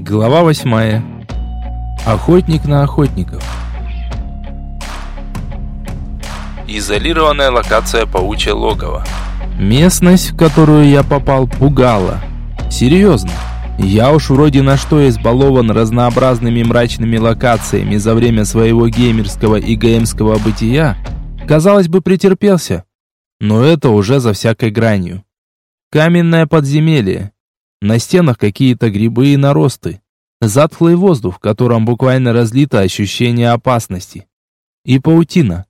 Глава восьмая. Охотник на охотников. Изолированная локация паучье логово. Местность, в которую я попал, пугала. Серьезно. Я уж вроде на что избалован разнообразными мрачными локациями за время своего геймерского и ГМского бытия, казалось бы, претерпелся. Но это уже за всякой гранью. Каменное подземелье. На стенах какие-то грибы и наросты. Затхлый воздух, в котором буквально разлито ощущение опасности. И паутина.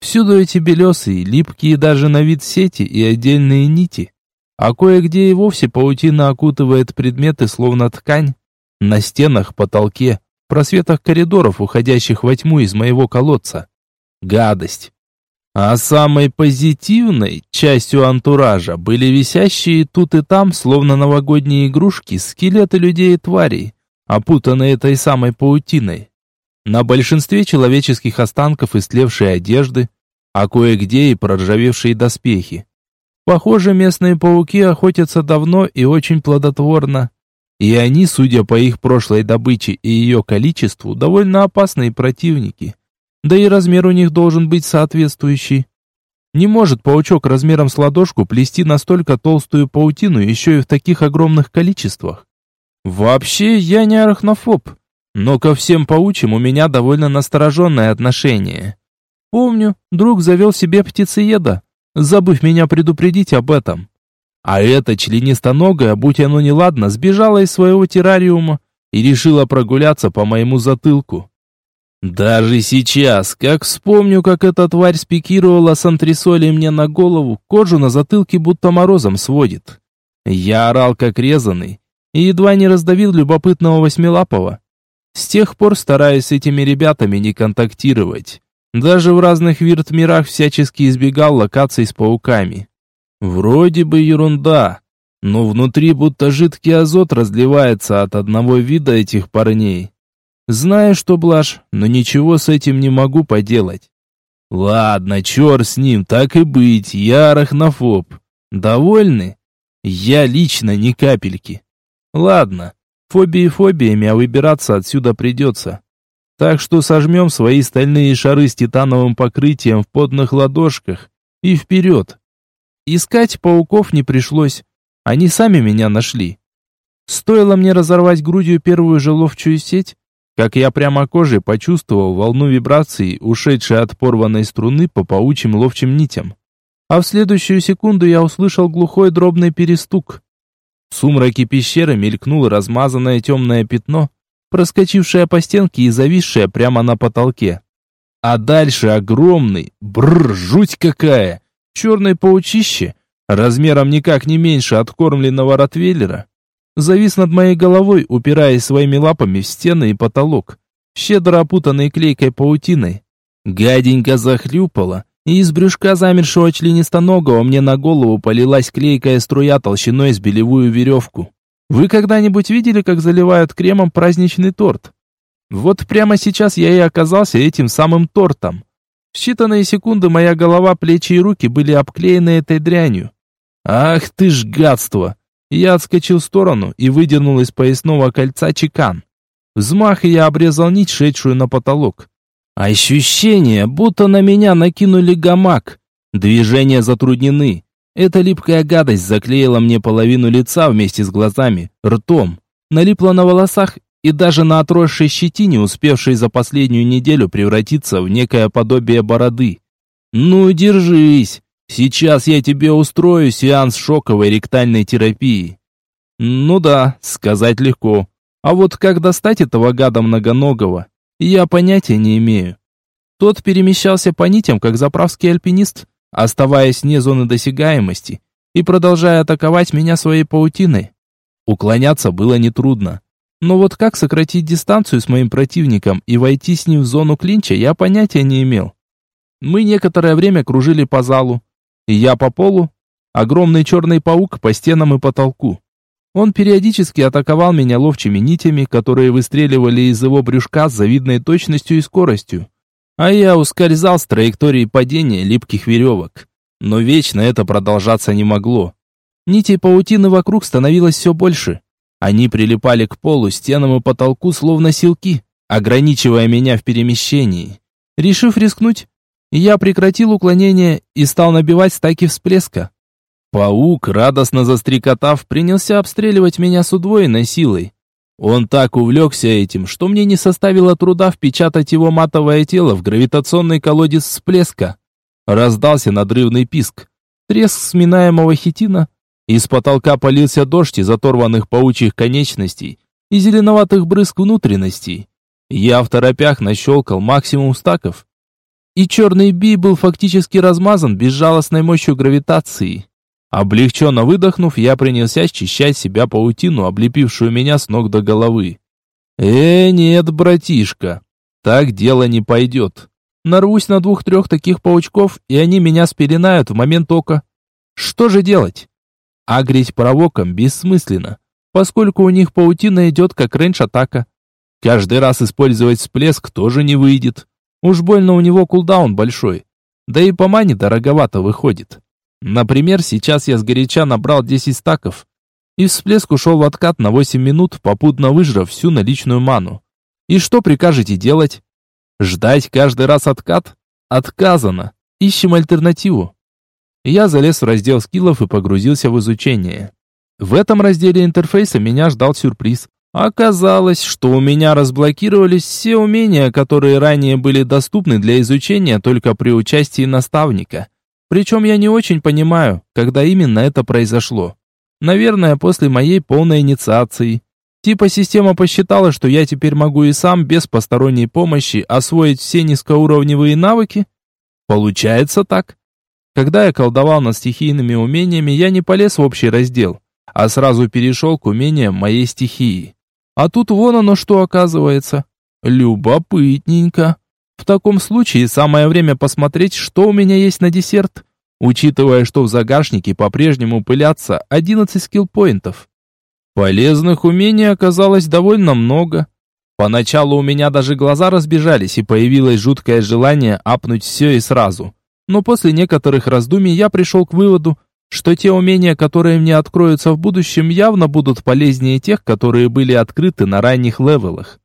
Всюду эти белесые, липкие даже на вид сети и отдельные нити. А кое-где и вовсе паутина окутывает предметы, словно ткань. На стенах, потолке, просветах коридоров, уходящих во тьму из моего колодца. Гадость. А самой позитивной частью антуража были висящие тут и там, словно новогодние игрушки, скелеты людей и тварей, опутанные этой самой паутиной. На большинстве человеческих останков истлевшие одежды, а кое-где и проржавевшие доспехи. Похоже, местные пауки охотятся давно и очень плодотворно. И они, судя по их прошлой добыче и ее количеству, довольно опасные противники. Да и размер у них должен быть соответствующий. Не может паучок размером с ладошку плести настолько толстую паутину еще и в таких огромных количествах. Вообще, я не арахнофоб, но ко всем паучьим у меня довольно настороженное отношение. Помню, друг завел себе птицееда, забыв меня предупредить об этом. А эта членистоногая, будь оно неладно, сбежала из своего террариума и решила прогуляться по моему затылку. Даже сейчас, как вспомню, как эта тварь спикировала с антресолей мне на голову, кожу на затылке будто морозом сводит. Я орал как резанный и едва не раздавил любопытного восьмилапого. С тех пор стараюсь с этими ребятами не контактировать. Даже в разных вирт-мирах всячески избегал локаций с пауками. Вроде бы ерунда, но внутри будто жидкий азот разливается от одного вида этих парней. Знаю, что блажь, но ничего с этим не могу поделать. Ладно, черт с ним, так и быть, я арахнофоб. Довольны? Я лично ни капельки. Ладно, фобии фобиями, а выбираться отсюда придется. Так что сожмем свои стальные шары с титановым покрытием в подных ладошках и вперед. Искать пауков не пришлось, они сами меня нашли. Стоило мне разорвать грудью первую же ловчую сеть, как я прямо кожей почувствовал волну вибраций, ушедшей от порванной струны по паучьим ловчим нитям. А в следующую секунду я услышал глухой дробный перестук. В сумраке пещеры мелькнуло размазанное темное пятно, проскочившее по стенке и зависшее прямо на потолке. А дальше огромный, бррр, жуть какая, черное паучище, размером никак не меньше откормленного ротвейлера, завис над моей головой, упираясь своими лапами в стены и потолок, щедро опутанный клейкой паутиной. Гаденько захлюпала, и из брюшка замершего членистоногого мне на голову полилась клейкая струя толщиной с белевую веревку. Вы когда-нибудь видели, как заливают кремом праздничный торт? Вот прямо сейчас я и оказался этим самым тортом. В считанные секунды моя голова, плечи и руки были обклеены этой дрянью. Ах ты ж гадство! Я отскочил в сторону и выдернул из поясного кольца чекан. Взмах, и я обрезал нить, шедшую на потолок. Ощущение, будто на меня накинули гамак. Движения затруднены. Эта липкая гадость заклеила мне половину лица вместе с глазами, ртом. Налипла на волосах и даже на отросшей щетине, успевшей за последнюю неделю превратиться в некое подобие бороды. «Ну, держись!» Сейчас я тебе устрою сеанс шоковой ректальной терапии. Ну да, сказать легко. А вот как достать этого гада многоногого, я понятия не имею. Тот перемещался по нитям, как заправский альпинист, оставаясь вне зоны досягаемости и продолжая атаковать меня своей паутиной. Уклоняться было нетрудно. Но вот как сократить дистанцию с моим противником и войти с ним в зону клинча, я понятия не имел. Мы некоторое время кружили по залу, и я по полу, огромный черный паук по стенам и потолку. Он периодически атаковал меня ловчими нитями, которые выстреливали из его брюшка с завидной точностью и скоростью. А я ускользал с траектории падения липких веревок. Но вечно это продолжаться не могло. Нитей паутины вокруг становилось все больше. Они прилипали к полу, стенам и потолку, словно силки, ограничивая меня в перемещении. Решив рискнуть, я прекратил уклонение и стал набивать стаки всплеска. Паук, радостно застрекотав, принялся обстреливать меня с удвоенной силой. Он так увлекся этим, что мне не составило труда впечатать его матовое тело в гравитационный колодец всплеска. Раздался надрывный писк, треск сминаемого хитина, из потолка полился дождь из оторванных паучьих конечностей и зеленоватых брызг внутренностей. Я в торопях нащелкал максимум стаков, и черный би был фактически размазан безжалостной мощью гравитации. Облегченно выдохнув, я принялся счищать себя паутину, облепившую меня с ног до головы. «Э, нет, братишка, так дело не пойдет. Нарвусь на двух-трех таких паучков, и они меня спеленают в момент ока. Что же делать? Агрить провоком бессмысленно, поскольку у них паутина идет как рейндж-атака. Каждый раз использовать всплеск тоже не выйдет. Уж больно у него кулдаун большой. Да и по мане дороговато выходит. Например, сейчас я сгоряча набрал 10 стаков, и всплеск ушел в откат на 8 минут, попутно выжрав всю наличную ману. И что прикажете делать? Ждать каждый раз откат? Отказано. Ищем альтернативу. Я залез в раздел скиллов и погрузился в изучение. В этом разделе интерфейса меня ждал сюрприз. Оказалось, что у меня разблокировались все умения, которые ранее были доступны для изучения только при участии наставника – причем я не очень понимаю, когда именно это произошло. Наверное, после моей полной инициации. Типа система посчитала, что я теперь могу и сам без посторонней помощи освоить все низкоуровневые навыки? Получается так. Когда я колдовал над стихийными умениями, я не полез в общий раздел, а сразу перешел к умениям моей стихии. А тут вон оно что оказывается. Любопытненько. В таком случае самое время посмотреть, что у меня есть на десерт, учитывая, что в загашнике по-прежнему пылятся 11 скиллпоинтов. Полезных умений оказалось довольно много. Поначалу у меня даже глаза разбежались и появилось жуткое желание апнуть все и сразу. Но после некоторых раздумий я пришел к выводу, что те умения, которые мне откроются в будущем, явно будут полезнее тех, которые были открыты на ранних левелах.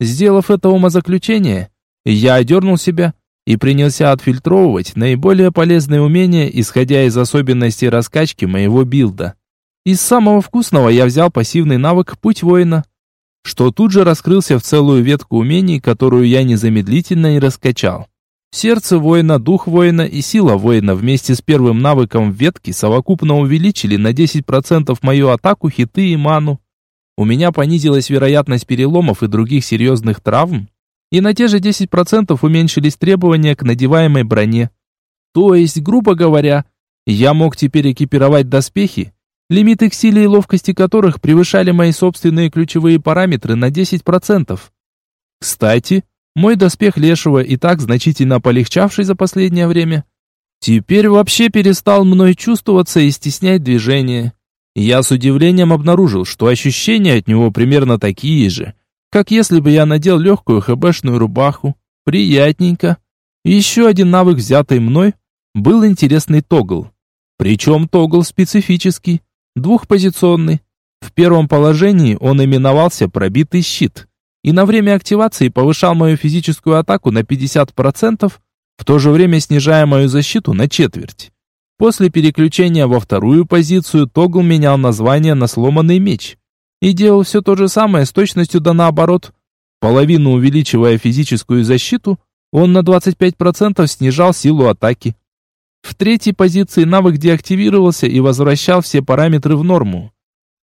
Сделав это умозаключение, я одернул себя и принялся отфильтровывать наиболее полезные умения, исходя из особенностей раскачки моего билда. Из самого вкусного я взял пассивный навык «Путь воина», что тут же раскрылся в целую ветку умений, которую я незамедлительно и раскачал. Сердце воина, дух воина и сила воина вместе с первым навыком в ветке совокупно увеличили на 10% мою атаку, хиты и ману. У меня понизилась вероятность переломов и других серьезных травм, и на те же 10% уменьшились требования к надеваемой броне. То есть, грубо говоря, я мог теперь экипировать доспехи, лимиты к силе и ловкости которых превышали мои собственные ключевые параметры на 10%. Кстати, мой доспех лешего и так значительно полегчавший за последнее время, теперь вообще перестал мной чувствоваться и стеснять движение. Я с удивлением обнаружил, что ощущения от него примерно такие же, как если бы я надел легкую хэбэшную рубаху. Приятненько. Еще один навык, взятый мной, был интересный тогл. Причем тогл специфический, двухпозиционный. В первом положении он именовался «пробитый щит» и на время активации повышал мою физическую атаку на 50%, в то же время снижая мою защиту на четверть. После переключения во вторую позицию тогл менял название на сломанный меч и делал все то же самое с точностью да наоборот. Половину увеличивая физическую защиту, он на 25% снижал силу атаки. В третьей позиции навык деактивировался и возвращал все параметры в норму.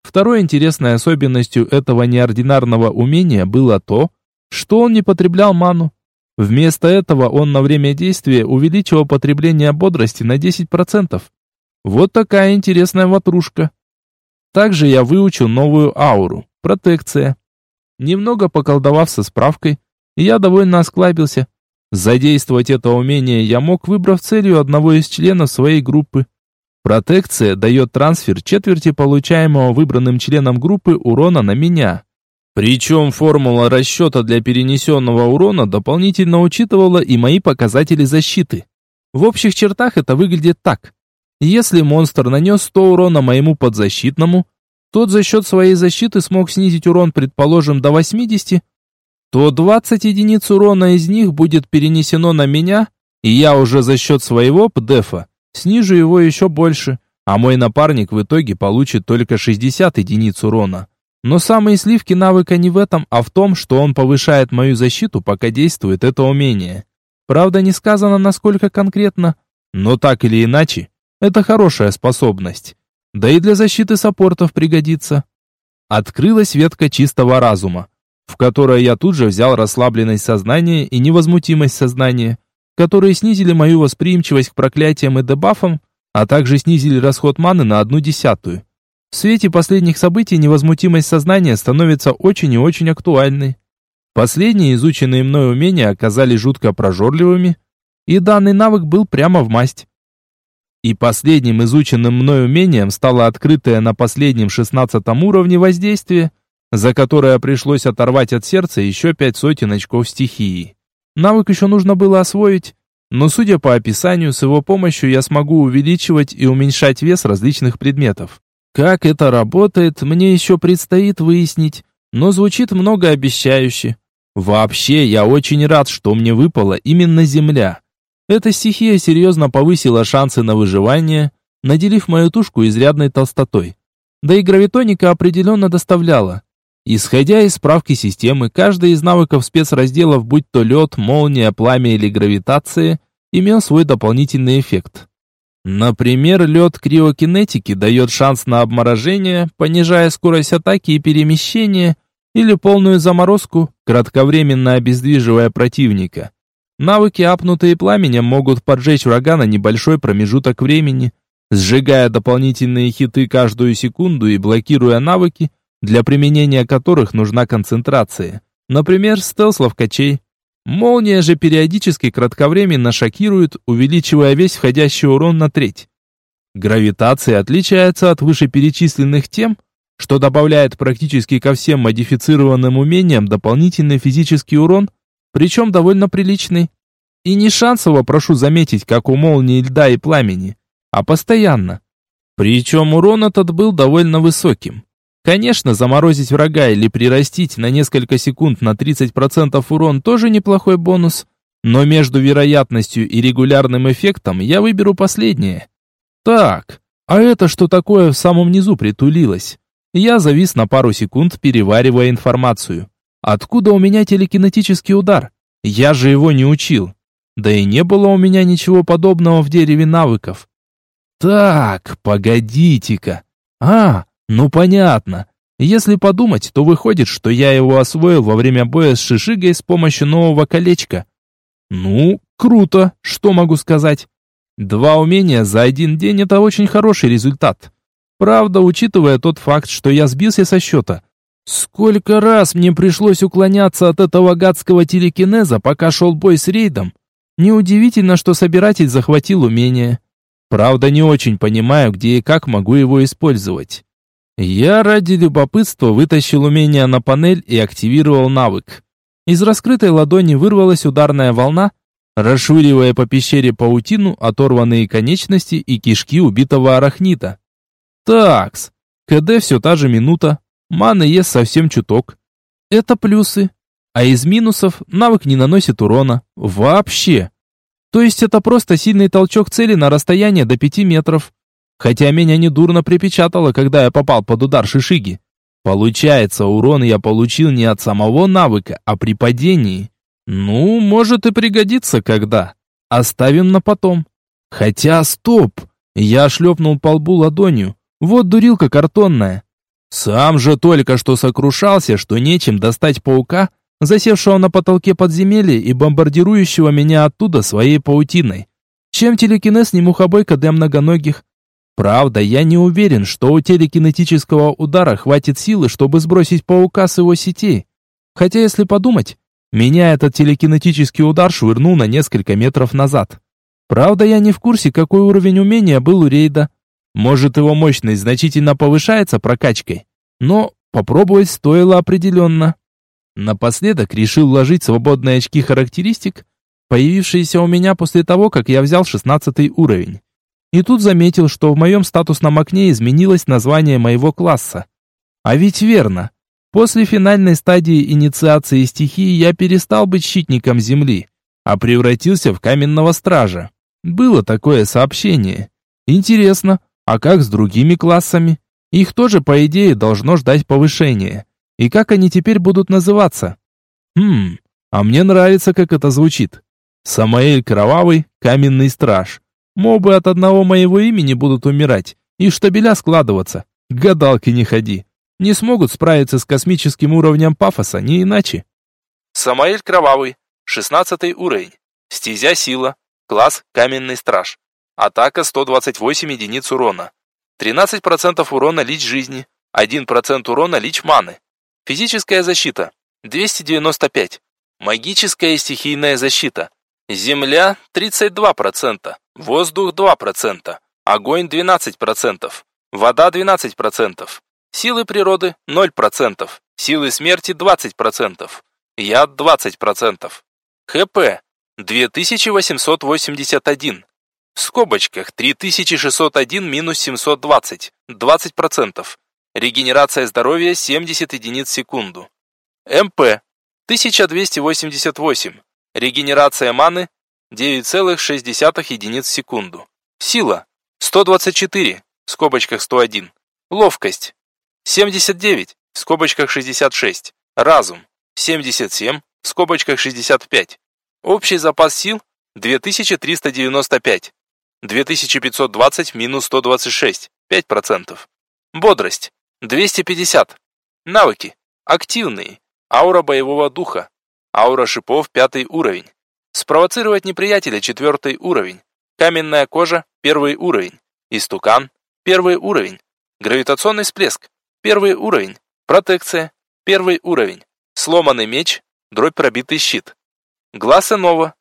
Второй интересной особенностью этого неординарного умения было то, что он не потреблял ману. Вместо этого он на время действия увеличивал потребление бодрости на 10%. Вот такая интересная ватрушка. Также я выучил новую ауру – протекция. Немного поколдовав со справкой, я довольно осклабился. Задействовать это умение я мог, выбрав целью одного из членов своей группы. Протекция дает трансфер четверти получаемого выбранным членом группы урона на меня. Причем формула расчета для перенесенного урона дополнительно учитывала и мои показатели защиты. В общих чертах это выглядит так. Если монстр нанес 100 урона моему подзащитному, тот за счет своей защиты смог снизить урон, предположим, до 80, то 20 единиц урона из них будет перенесено на меня, и я уже за счет своего ПДФа снижу его еще больше, а мой напарник в итоге получит только 60 единиц урона. Но самые сливки навыка не в этом, а в том, что он повышает мою защиту, пока действует это умение. Правда, не сказано, насколько конкретно, но так или иначе, это хорошая способность. Да и для защиты саппортов пригодится. Открылась ветка чистого разума, в которой я тут же взял расслабленность сознания и невозмутимость сознания, которые снизили мою восприимчивость к проклятиям и дебафам, а также снизили расход маны на одну десятую. В свете последних событий невозмутимость сознания становится очень и очень актуальной. Последние изученные мной умения оказались жутко прожорливыми, и данный навык был прямо в масть. И последним изученным мной умением стало открытое на последнем шестнадцатом уровне воздействие, за которое пришлось оторвать от сердца еще пять сотен очков стихии. Навык еще нужно было освоить, но судя по описанию, с его помощью я смогу увеличивать и уменьшать вес различных предметов. Как это работает, мне еще предстоит выяснить, но звучит многообещающе. Вообще, я очень рад, что мне выпала именно земля. Эта стихия серьезно повысила шансы на выживание, наделив мою тушку изрядной толстотой. Да и гравитоника определенно доставляла. Исходя из справки системы, каждый из навыков спецразделов, будь то лед, молния, пламя или гравитация, имел свой дополнительный эффект. Например, лед криокинетики дает шанс на обморожение, понижая скорость атаки и перемещения, или полную заморозку, кратковременно обездвиживая противника. Навыки, апнутые пламенем, могут поджечь врага на небольшой промежуток времени, сжигая дополнительные хиты каждую секунду и блокируя навыки, для применения которых нужна концентрация. Например, стелс-ловкачей. Молния же периодически кратковременно шокирует, увеличивая весь входящий урон на треть. Гравитация отличается от вышеперечисленных тем, что добавляет практически ко всем модифицированным умениям дополнительный физический урон, причем довольно приличный. И не шансово, прошу заметить, как у молнии льда и пламени, а постоянно. Причем урон этот был довольно высоким. Конечно, заморозить врага или прирастить на несколько секунд на 30% урон тоже неплохой бонус, но между вероятностью и регулярным эффектом я выберу последнее. Так, а это что такое в самом низу притулилось? Я завис на пару секунд, переваривая информацию. Откуда у меня телекинетический удар? Я же его не учил. Да и не было у меня ничего подобного в дереве навыков. Так, погодите-ка. А, ну понятно. Если подумать, то выходит, что я его освоил во время боя с Шишигой с помощью нового колечка. Ну, круто, что могу сказать. Два умения за один день – это очень хороший результат. Правда, учитывая тот факт, что я сбился со счета. Сколько раз мне пришлось уклоняться от этого гадского телекинеза, пока шел бой с рейдом. Неудивительно, что собиратель захватил умение. Правда, не очень понимаю, где и как могу его использовать. Я ради любопытства вытащил умение на панель и активировал навык. Из раскрытой ладони вырвалась ударная волна, расшвыривая по пещере паутину, оторванные конечности и кишки убитого арахнита. Такс, КД все та же минута, маны есть совсем чуток. Это плюсы. А из минусов навык не наносит урона. Вообще. То есть это просто сильный толчок цели на расстояние до 5 метров. Хотя меня недурно припечатало, когда я попал под удар Шишиги. Получается, урон я получил не от самого навыка, а при падении. Ну, может и пригодится когда. Оставим на потом. Хотя, стоп! Я шлепнул по лбу ладонью. Вот дурилка картонная. Сам же только что сокрушался, что нечем достать паука, засевшего на потолке подземелья и бомбардирующего меня оттуда своей паутиной. Чем телекинез не мухобойка для многоногих? Правда, я не уверен, что у телекинетического удара хватит силы, чтобы сбросить паука с его сетей. Хотя, если подумать, меня этот телекинетический удар швырнул на несколько метров назад. Правда, я не в курсе, какой уровень умения был у рейда. Может, его мощность значительно повышается прокачкой. Но попробовать стоило определенно. Напоследок решил вложить свободные очки характеристик, появившиеся у меня после того, как я взял 16 уровень. И тут заметил, что в моем статусном окне изменилось название моего класса. А ведь верно. После финальной стадии инициации стихии я перестал быть щитником Земли, а превратился в каменного стража. Было такое сообщение. Интересно, а как с другими классами? Их тоже, по идее, должно ждать повышение. И как они теперь будут называться? Хм, а мне нравится, как это звучит. Самаэль Кровавый, Каменный Страж. Мобы от одного моего имени будут умирать и штабеля складываться. Гадалки не ходи. Не смогут справиться с космическим уровнем пафоса, не иначе. Самаэль Кровавый, 16 уровень. Стезя сила. Класс Каменный Страж. Атака 128 единиц урона. 13% урона лич жизни. 1% урона лич маны. Физическая защита 295. Магическая и стихийная защита. Земля 32%, воздух 2%, огонь 12%, вода 12%, силы природы 0%, силы смерти 20%, яд 20%, ХП 2881, в скобочках 3601 минус 720, 20%, регенерация здоровья 70 единиц в секунду, МП 1288, Регенерация маны 9,6 единиц в секунду. Сила 124, в скобочках 101. Ловкость 79, в скобочках 66. Разум 77, в скобочках 65. Общий запас сил 2395. 2520 минус 126, 5%. Бодрость 250. Навыки. Активные. Аура боевого духа. Аура шипов пятый уровень. Спровоцировать неприятеля четвертый уровень. Каменная кожа первый уровень. Истукан первый уровень. Гравитационный всплеск первый уровень. Протекция первый уровень. Сломанный меч, дробь пробитый щит. Глаз иного.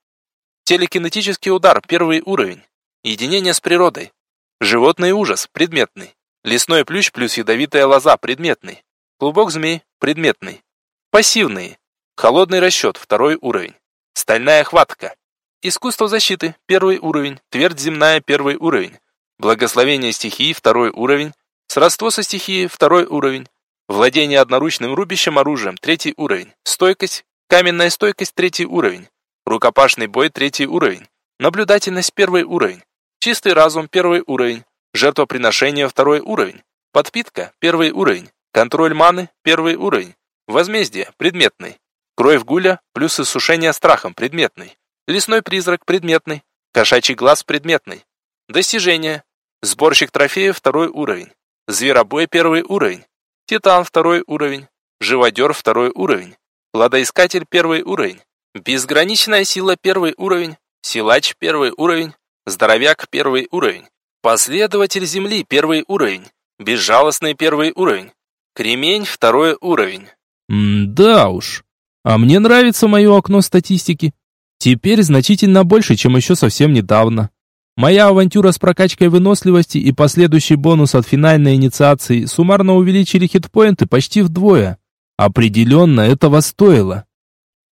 Телекинетический удар первый уровень. Единение с природой. Животный ужас предметный. Лесной плющ плюс ядовитая лоза предметный. Клубок змей предметный. Пассивные. Холодный расчет, второй уровень. Стальная хватка. Искусство защиты, первый уровень. Твердь земная, первый уровень. Благословение стихии, второй уровень. Сродство со стихией, второй уровень. Владение одноручным рубящим оружием, третий уровень. Стойкость, каменная стойкость, третий уровень. Рукопашный бой, третий уровень. Наблюдательность, первый уровень. Чистый разум, первый уровень. Жертвоприношение, второй уровень. Подпитка, первый уровень. Контроль маны, первый уровень. Возмездие, предметный. Кровь гуля плюс иссушение страхом предметный. Лесной призрак предметный. Кошачий глаз предметный. Достижение. Сборщик трофеев второй уровень. Зверобой первый уровень. Титан второй уровень. Живодер второй уровень. Ладоискатель первый уровень. Безграничная сила первый уровень. Силач первый уровень. Здоровяк первый уровень. Последователь земли первый уровень. Безжалостный первый уровень. Кремень второй уровень. М да уж. А мне нравится мое окно статистики. Теперь значительно больше, чем еще совсем недавно. Моя авантюра с прокачкой выносливости и последующий бонус от финальной инициации суммарно увеличили хитпоинты почти вдвое. Определенно этого стоило.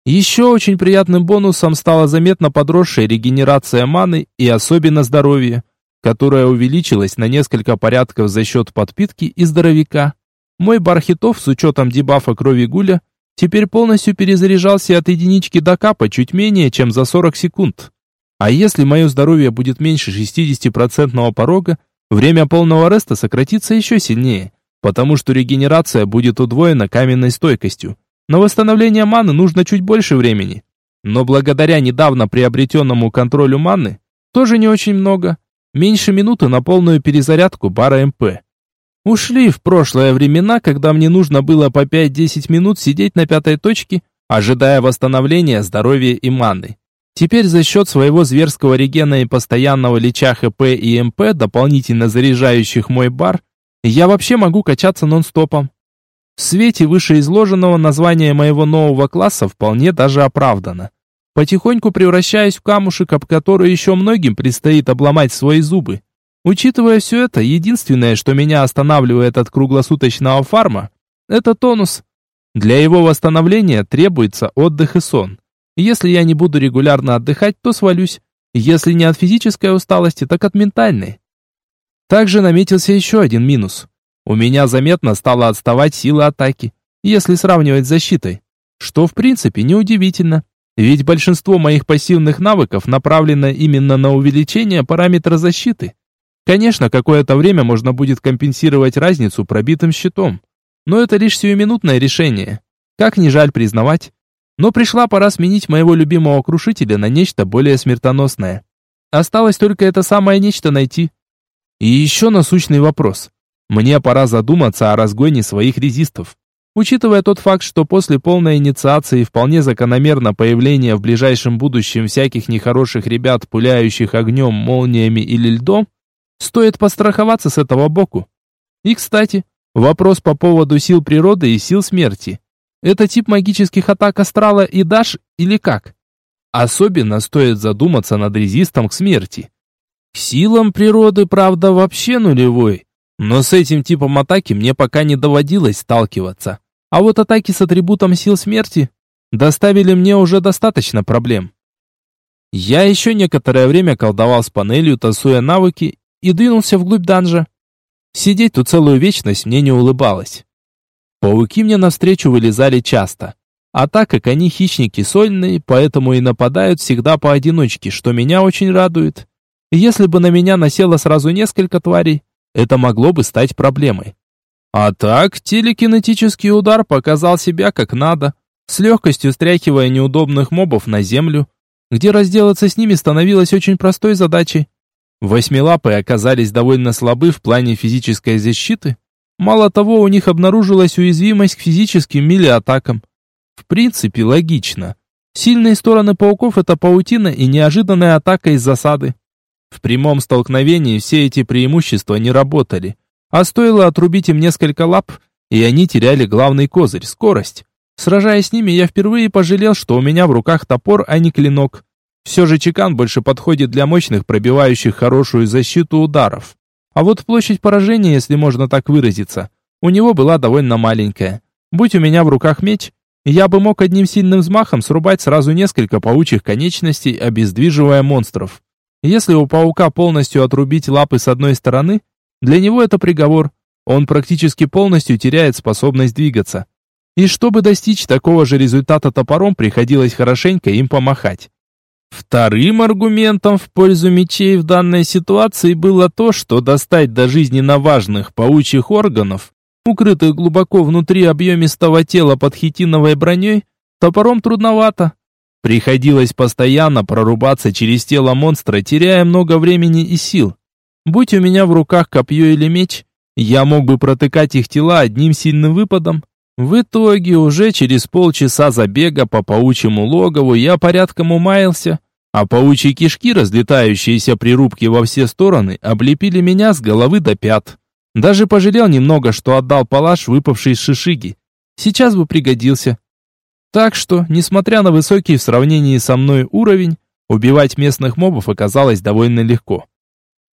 Еще очень приятным бонусом стала заметно подросшая регенерация маны и особенно здоровье, которое увеличилось на несколько порядков за счет подпитки и здоровяка. Мой бар хитов с учетом дебафа крови гуля – теперь полностью перезаряжался от единички до капа чуть менее, чем за 40 секунд. А если мое здоровье будет меньше 60% порога, время полного реста сократится еще сильнее, потому что регенерация будет удвоена каменной стойкостью. На восстановление маны нужно чуть больше времени. Но благодаря недавно приобретенному контролю маны, тоже не очень много, меньше минуты на полную перезарядку бара МП. Ушли в прошлое времена, когда мне нужно было по 5-10 минут сидеть на пятой точке, ожидая восстановления здоровья и маны. Теперь за счет своего зверского регена и постоянного лича ХП и МП, дополнительно заряжающих мой бар, я вообще могу качаться нон-стопом. В свете вышеизложенного название моего нового класса вполне даже оправдано. Потихоньку превращаюсь в камушек, об который еще многим предстоит обломать свои зубы. Учитывая все это, единственное, что меня останавливает от круглосуточного фарма, это тонус. Для его восстановления требуется отдых и сон. Если я не буду регулярно отдыхать, то свалюсь. Если не от физической усталости, так от ментальной. Также наметился еще один минус. у меня заметно стала отставать сила атаки, если сравнивать с защитой. Что в принципе неудивительно, ведь большинство моих пассивных навыков направлено именно на увеличение параметра защиты. Конечно, какое-то время можно будет компенсировать разницу пробитым щитом, но это лишь сиюминутное решение. Как ни жаль признавать, но пришла пора сменить моего любимого крушителя на нечто более смертоносное. Осталось только это самое нечто найти. И еще насущный вопрос. Мне пора задуматься о разгоне своих резистов. Учитывая тот факт, что после полной инициации вполне закономерно появление в ближайшем будущем всяких нехороших ребят, пуляющих огнем, молниями или льдом, стоит постраховаться с этого боку. И, кстати, вопрос по поводу сил природы и сил смерти. Это тип магических атак астрала и даш или как? Особенно стоит задуматься над резистом к смерти. К силам природы, правда, вообще нулевой, но с этим типом атаки мне пока не доводилось сталкиваться. А вот атаки с атрибутом сил смерти доставили мне уже достаточно проблем. Я еще некоторое время колдовал с панелью, тасуя навыки, и двинулся вглубь данжа. Сидеть тут целую вечность мне не улыбалось. Пауки мне навстречу вылезали часто. А так как они хищники сольные, поэтому и нападают всегда поодиночке, что меня очень радует. Если бы на меня насело сразу несколько тварей, это могло бы стать проблемой. А так, телекинетический удар показал себя как надо, с легкостью стряхивая неудобных мобов на землю, где разделаться с ними становилось очень простой задачей. Восьмилапые оказались довольно слабы в плане физической защиты. Мало того, у них обнаружилась уязвимость к физическим мили-атакам. В принципе, логично. Сильные стороны пауков – это паутина и неожиданная атака из засады. В прямом столкновении все эти преимущества не работали – а стоило отрубить им несколько лап, и они теряли главный козырь – скорость. Сражаясь с ними, я впервые пожалел, что у меня в руках топор, а не клинок. Все же чекан больше подходит для мощных, пробивающих хорошую защиту ударов. А вот площадь поражения, если можно так выразиться, у него была довольно маленькая. Будь у меня в руках меч, я бы мог одним сильным взмахом срубать сразу несколько паучьих конечностей, обездвиживая монстров. Если у паука полностью отрубить лапы с одной стороны – для него это приговор. Он практически полностью теряет способность двигаться. И чтобы достичь такого же результата топором, приходилось хорошенько им помахать. Вторым аргументом в пользу мечей в данной ситуации было то, что достать до жизненно важных паучьих органов, укрытых глубоко внутри объемистого тела под хитиновой броней, топором трудновато. Приходилось постоянно прорубаться через тело монстра, теряя много времени и сил. Будь у меня в руках копье или меч, я мог бы протыкать их тела одним сильным выпадом. В итоге уже через полчаса забега по паучьему логову я порядком умаялся, а паучьи кишки, разлетающиеся при рубке во все стороны, облепили меня с головы до пят. Даже пожалел немного, что отдал палаш, выпавший из шишиги. Сейчас бы пригодился. Так что, несмотря на высокий в сравнении со мной уровень, убивать местных мобов оказалось довольно легко.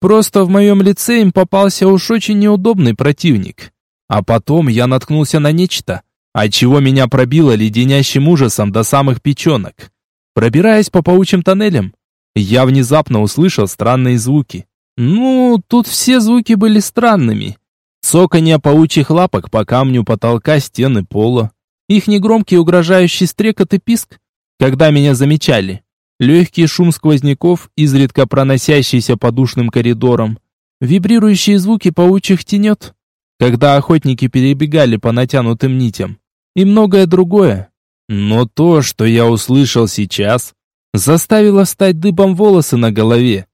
Просто в моем лице им попался уж очень неудобный противник. А потом я наткнулся на нечто, отчего меня пробило леденящим ужасом до самых печенок. Пробираясь по паучьим тоннелям, я внезапно услышал странные звуки. Ну, тут все звуки были странными. Цоканье паучьих лапок по камню потолка стены пола. Их негромкий угрожающий стрекот и писк, когда меня замечали легкий шум сквозняков, изредка проносящийся по душным коридорам, вибрирующие звуки паучьих тенет, когда охотники перебегали по натянутым нитям, и многое другое. Но то, что я услышал сейчас, заставило встать дыбом волосы на голове.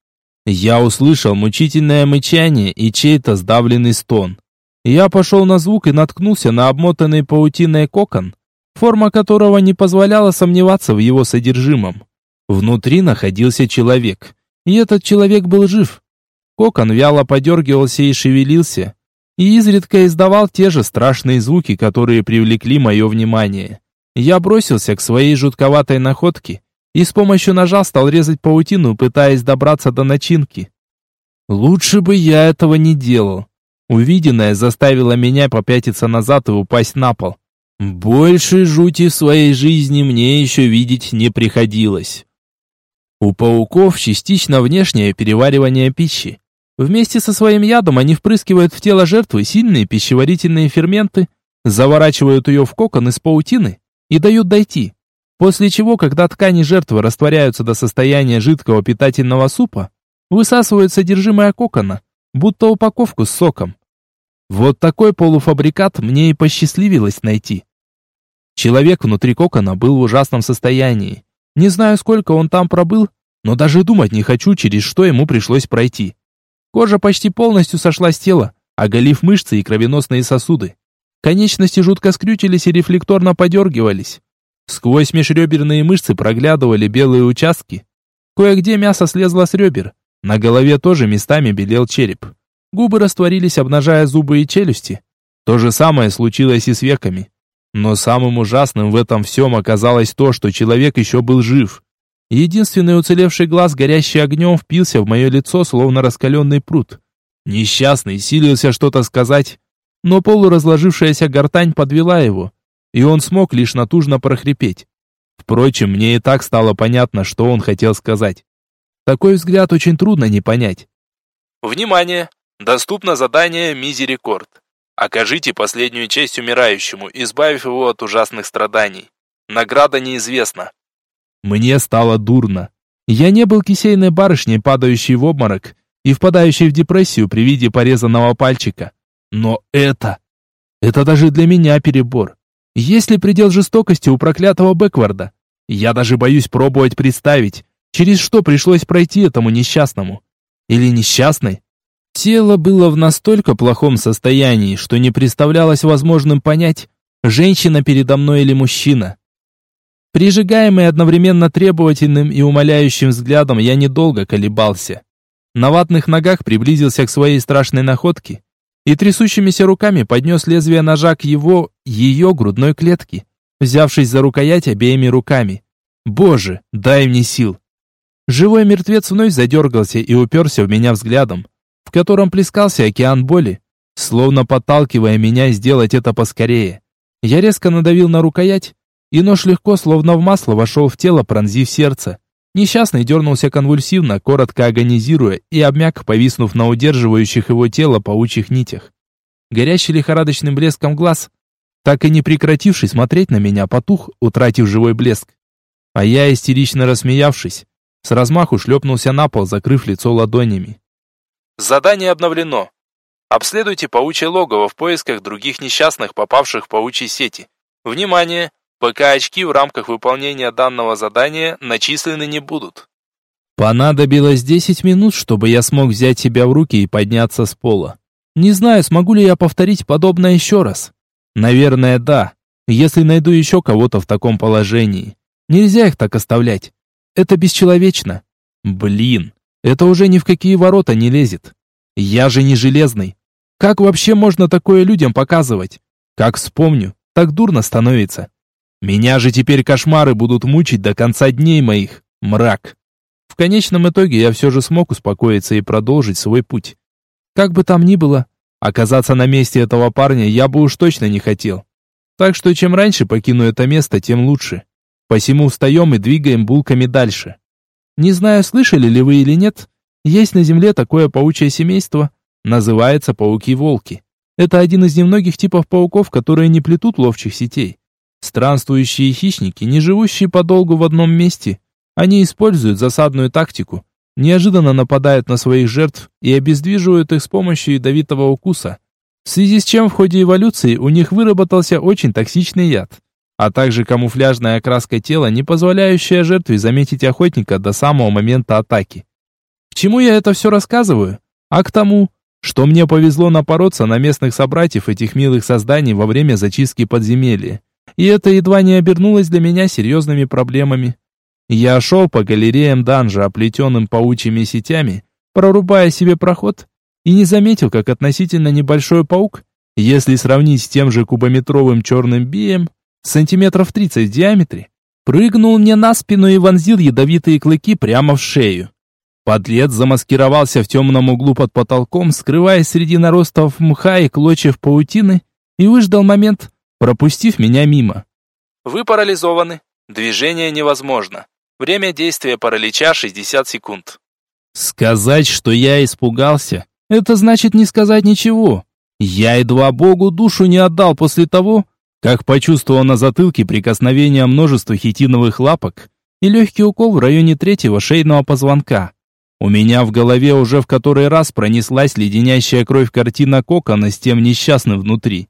Я услышал мучительное мычание и чей-то сдавленный стон. Я пошел на звук и наткнулся на обмотанный паутиной кокон, форма которого не позволяла сомневаться в его содержимом. Внутри находился человек, и этот человек был жив. Кокон вяло подергивался и шевелился, и изредка издавал те же страшные звуки, которые привлекли мое внимание. Я бросился к своей жутковатой находке и с помощью ножа стал резать паутину, пытаясь добраться до начинки. Лучше бы я этого не делал. Увиденное заставило меня попятиться назад и упасть на пол. Больше жути в своей жизни мне еще видеть не приходилось. У пауков частично внешнее переваривание пищи. Вместе со своим ядом они впрыскивают в тело жертвы сильные пищеварительные ферменты, заворачивают ее в кокон из паутины и дают дойти. После чего, когда ткани жертвы растворяются до состояния жидкого питательного супа, высасывают содержимое кокона, будто упаковку с соком. Вот такой полуфабрикат мне и посчастливилось найти. Человек внутри кокона был в ужасном состоянии. Не знаю, сколько он там пробыл, но даже думать не хочу, через что ему пришлось пройти. Кожа почти полностью сошла с тела, оголив мышцы и кровеносные сосуды. Конечности жутко скрючились и рефлекторно подергивались. Сквозь межреберные мышцы проглядывали белые участки. Кое-где мясо слезло с ребер. На голове тоже местами белел череп. Губы растворились, обнажая зубы и челюсти. То же самое случилось и с веками. Но самым ужасным в этом всем оказалось то, что человек еще был жив. Единственный уцелевший глаз, горящий огнем, впился в мое лицо, словно раскаленный пруд. Несчастный силился что-то сказать, но полуразложившаяся гортань подвела его, и он смог лишь натужно прохрипеть. Впрочем, мне и так стало понятно, что он хотел сказать. Такой взгляд очень трудно не понять. Внимание! Доступно задание Мизерикорд. Окажите последнюю честь умирающему, избавив его от ужасных страданий. Награда неизвестна. Мне стало дурно. Я не был кисейной барышней, падающей в обморок и впадающей в депрессию при виде порезанного пальчика. Но это... Это даже для меня перебор. Есть ли предел жестокости у проклятого Бэкварда? Я даже боюсь пробовать представить, через что пришлось пройти этому несчастному. Или несчастной. Тело было в настолько плохом состоянии, что не представлялось возможным понять, женщина передо мной или мужчина. Прижигаемый одновременно требовательным и умоляющим взглядом, я недолго колебался. На ватных ногах приблизился к своей страшной находке и трясущимися руками поднес лезвие ножа к его, ее грудной клетке, взявшись за рукоять обеими руками. «Боже, дай мне сил!» Живой мертвец вновь задергался и уперся в меня взглядом в котором плескался океан боли, словно подталкивая меня сделать это поскорее. Я резко надавил на рукоять, и нож легко, словно в масло, вошел в тело, пронзив сердце. Несчастный дернулся конвульсивно, коротко агонизируя и обмяк, повиснув на удерживающих его тело паучьих нитях. Горящий лихорадочным блеском глаз, так и не прекративший смотреть на меня, потух, утратив живой блеск. А я, истерично рассмеявшись, с размаху шлепнулся на пол, закрыв лицо ладонями. Задание обновлено. Обследуйте паучье логово в поисках других несчастных, попавших в паучьи сети. Внимание! Пока очки в рамках выполнения данного задания начислены не будут. Понадобилось 10 минут, чтобы я смог взять себя в руки и подняться с пола. Не знаю, смогу ли я повторить подобное еще раз. Наверное, да, если найду еще кого-то в таком положении. Нельзя их так оставлять. Это бесчеловечно. Блин, это уже ни в какие ворота не лезет. Я же не железный. Как вообще можно такое людям показывать? Как вспомню, так дурно становится. Меня же теперь кошмары будут мучить до конца дней моих. Мрак. В конечном итоге я все же смог успокоиться и продолжить свой путь. Как бы там ни было, оказаться на месте этого парня я бы уж точно не хотел. Так что чем раньше покину это место, тем лучше. Посему встаем и двигаем булками дальше. Не знаю, слышали ли вы или нет, есть на Земле такое паучье семейство, называется пауки-волки. Это один из немногих типов пауков, которые не плетут ловчих сетей. Странствующие хищники, не живущие подолгу в одном месте, они используют засадную тактику, неожиданно нападают на своих жертв и обездвиживают их с помощью ядовитого укуса, в связи с чем в ходе эволюции у них выработался очень токсичный яд а также камуфляжная окраска тела, не позволяющая жертве заметить охотника до самого момента атаки. К чему я это все рассказываю? А к тому, что мне повезло напороться на местных собратьев этих милых созданий во время зачистки подземелья. И это едва не обернулось для меня серьезными проблемами. Я шел по галереям данжа, оплетенным паучьими сетями, прорубая себе проход, и не заметил, как относительно небольшой паук, если сравнить с тем же кубометровым черным бием, сантиметров 30 в диаметре, прыгнул мне на спину и вонзил ядовитые клыки прямо в шею. Подлец замаскировался в темном углу под потолком, скрываясь среди наростов мха и клочьев паутины, и выждал момент, пропустив меня мимо. Вы парализованы. Движение невозможно. Время действия паралича 60 секунд. Сказать, что я испугался, это значит не сказать ничего. Я едва Богу душу не отдал после того, как почувствовал на затылке прикосновение множества хитиновых лапок и легкий укол в районе третьего шейного позвонка. У меня в голове уже в который раз пронеслась леденящая кровь картина кокона с тем несчастным внутри.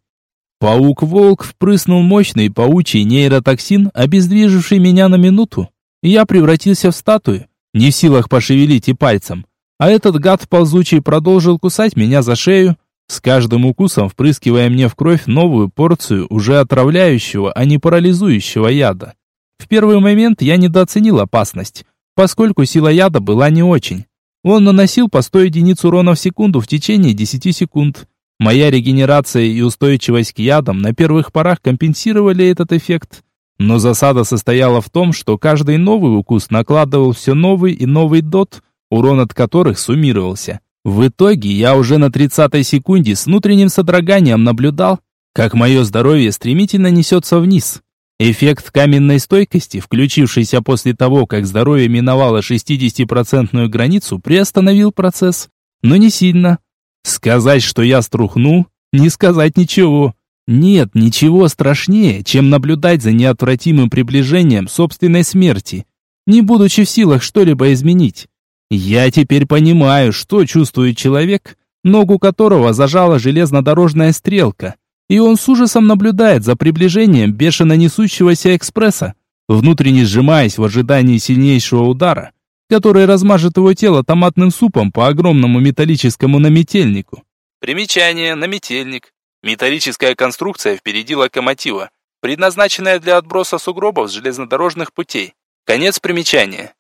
Паук-волк впрыснул мощный паучий нейротоксин, обездвиживший меня на минуту. Я превратился в статую, не в силах пошевелить и пальцем. А этот гад ползучий продолжил кусать меня за шею, с каждым укусом впрыскивая мне в кровь новую порцию уже отравляющего, а не парализующего яда. В первый момент я недооценил опасность, поскольку сила яда была не очень. Он наносил по 100 единиц урона в секунду в течение 10 секунд. Моя регенерация и устойчивость к ядам на первых порах компенсировали этот эффект. Но засада состояла в том, что каждый новый укус накладывал все новый и новый дот, урон от которых суммировался. В итоге я уже на 30-й секунде с внутренним содроганием наблюдал, как мое здоровье стремительно несется вниз. Эффект каменной стойкости, включившийся после того, как здоровье миновало 60% границу, приостановил процесс, но не сильно. Сказать, что я струхнул, не сказать ничего. Нет ничего страшнее, чем наблюдать за неотвратимым приближением собственной смерти, не будучи в силах что-либо изменить. Я теперь понимаю, что чувствует человек, ногу которого зажала железнодорожная стрелка, и он с ужасом наблюдает за приближением бешено несущегося экспресса, внутренне сжимаясь в ожидании сильнейшего удара, который размажет его тело томатным супом по огромному металлическому наметельнику. Примечание, наметельник. Металлическая конструкция впереди локомотива, предназначенная для отброса сугробов с железнодорожных путей. Конец примечания.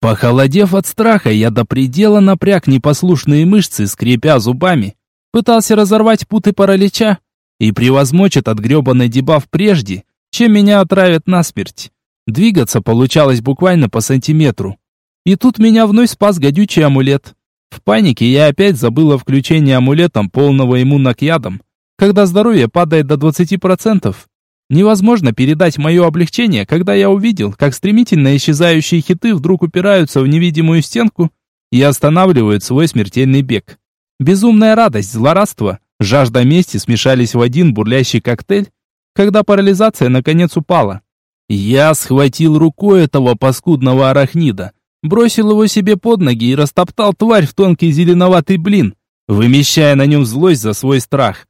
Похолодев от страха, я до предела напряг непослушные мышцы, скрипя зубами, пытался разорвать путы паралича и превозмочь этот гребаный дебаф прежде, чем меня отравят насмерть. Двигаться получалось буквально по сантиметру. И тут меня вновь спас гадючий амулет. В панике я опять забыл о включении амулетом полного иммуна к ядам, когда здоровье падает до 20%. Невозможно передать мое облегчение, когда я увидел, как стремительно исчезающие хиты вдруг упираются в невидимую стенку и останавливают свой смертельный бег. Безумная радость, злорадство, жажда мести смешались в один бурлящий коктейль, когда парализация наконец упала. Я схватил рукой этого паскудного арахнида, бросил его себе под ноги и растоптал тварь в тонкий зеленоватый блин, вымещая на нем злость за свой страх.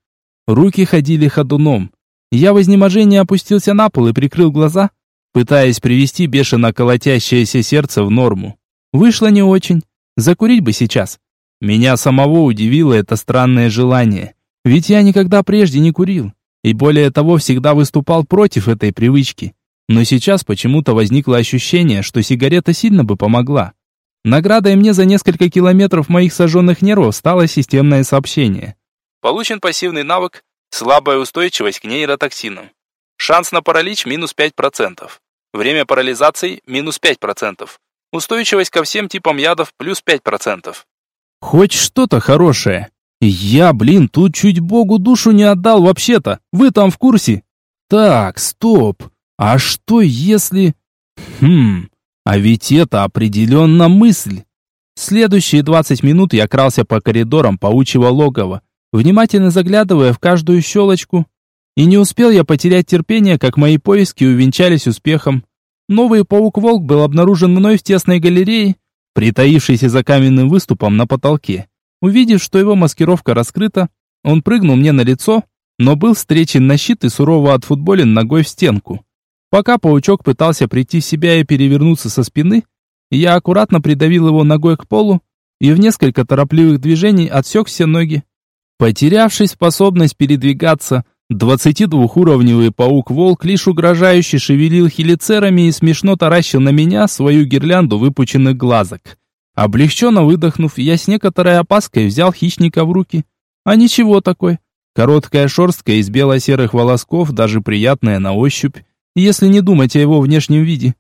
Руки ходили ходуном. Я в изнеможении опустился на пол и прикрыл глаза, пытаясь привести бешено колотящееся сердце в норму. Вышло не очень. Закурить бы сейчас. Меня самого удивило это странное желание. Ведь я никогда прежде не курил. И более того, всегда выступал против этой привычки. Но сейчас почему-то возникло ощущение, что сигарета сильно бы помогла. Наградой мне за несколько километров моих сожженных нервов стало системное сообщение. Получен пассивный навык «Слабая устойчивость к нейротоксинам». Шанс на паралич минус 5%. Время парализации минус 5%. Устойчивость ко всем типам ядов плюс 5%. Хоть что-то хорошее. Я, блин, тут чуть богу душу не отдал вообще-то. Вы там в курсе? Так, стоп. А что если... Хм, а ведь это определенно мысль. Следующие 20 минут я крался по коридорам паучьего логова, внимательно заглядывая в каждую щелочку. И не успел я потерять терпение, как мои поиски увенчались успехом. Новый паук-волк был обнаружен мной в тесной галерее, притаившейся за каменным выступом на потолке. Увидев, что его маскировка раскрыта, он прыгнул мне на лицо, но был встречен на щит и сурово отфутболен ногой в стенку. Пока паучок пытался прийти в себя и перевернуться со спины, я аккуратно придавил его ногой к полу и в несколько торопливых движений отсек все ноги. Потерявший способность передвигаться, 22-уровневый паук-волк лишь угрожающе шевелил хелицерами и смешно таращил на меня свою гирлянду выпученных глазок. Облегченно выдохнув, я с некоторой опаской взял хищника в руки. А ничего такой. Короткая шерстка из бело-серых волосков, даже приятная на ощупь если не думать о его внешнем виде.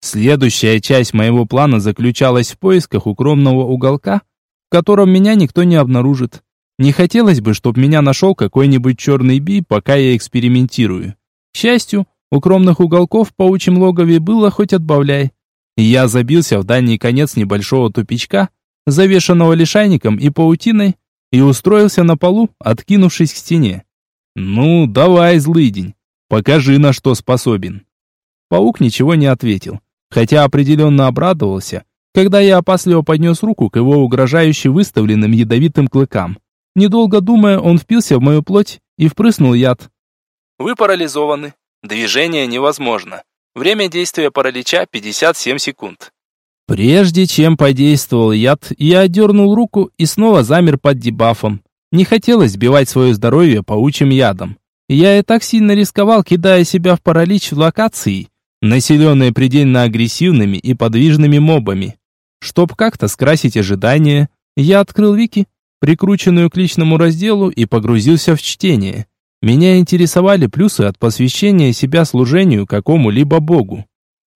Следующая часть моего плана заключалась в поисках укромного уголка, в котором меня никто не обнаружит. Не хотелось бы, чтобы меня нашел какой-нибудь черный би, пока я экспериментирую. К счастью, укромных уголков в паучьем логове было хоть отбавляй. Я забился в дальний конец небольшого тупичка, завешенного лишайником и паутиной, и устроился на полу, откинувшись к стене. «Ну, давай, злый день, покажи, на что способен». Паук ничего не ответил, хотя определенно обрадовался, когда я опасливо поднес руку к его угрожающе выставленным ядовитым клыкам. Недолго думая, он впился в мою плоть и впрыснул яд. Вы парализованы. Движение невозможно. Время действия паралича 57 секунд. Прежде чем подействовал яд, я отдернул руку и снова замер под дебафом. Не хотелось сбивать свое здоровье паучьим ядом. Я и так сильно рисковал, кидая себя в паралич в локации, населенные предельно агрессивными и подвижными мобами. Чтоб как-то скрасить ожидания, я открыл вики, прикрученную к личному разделу, и погрузился в чтение. Меня интересовали плюсы от посвящения себя служению какому-либо богу.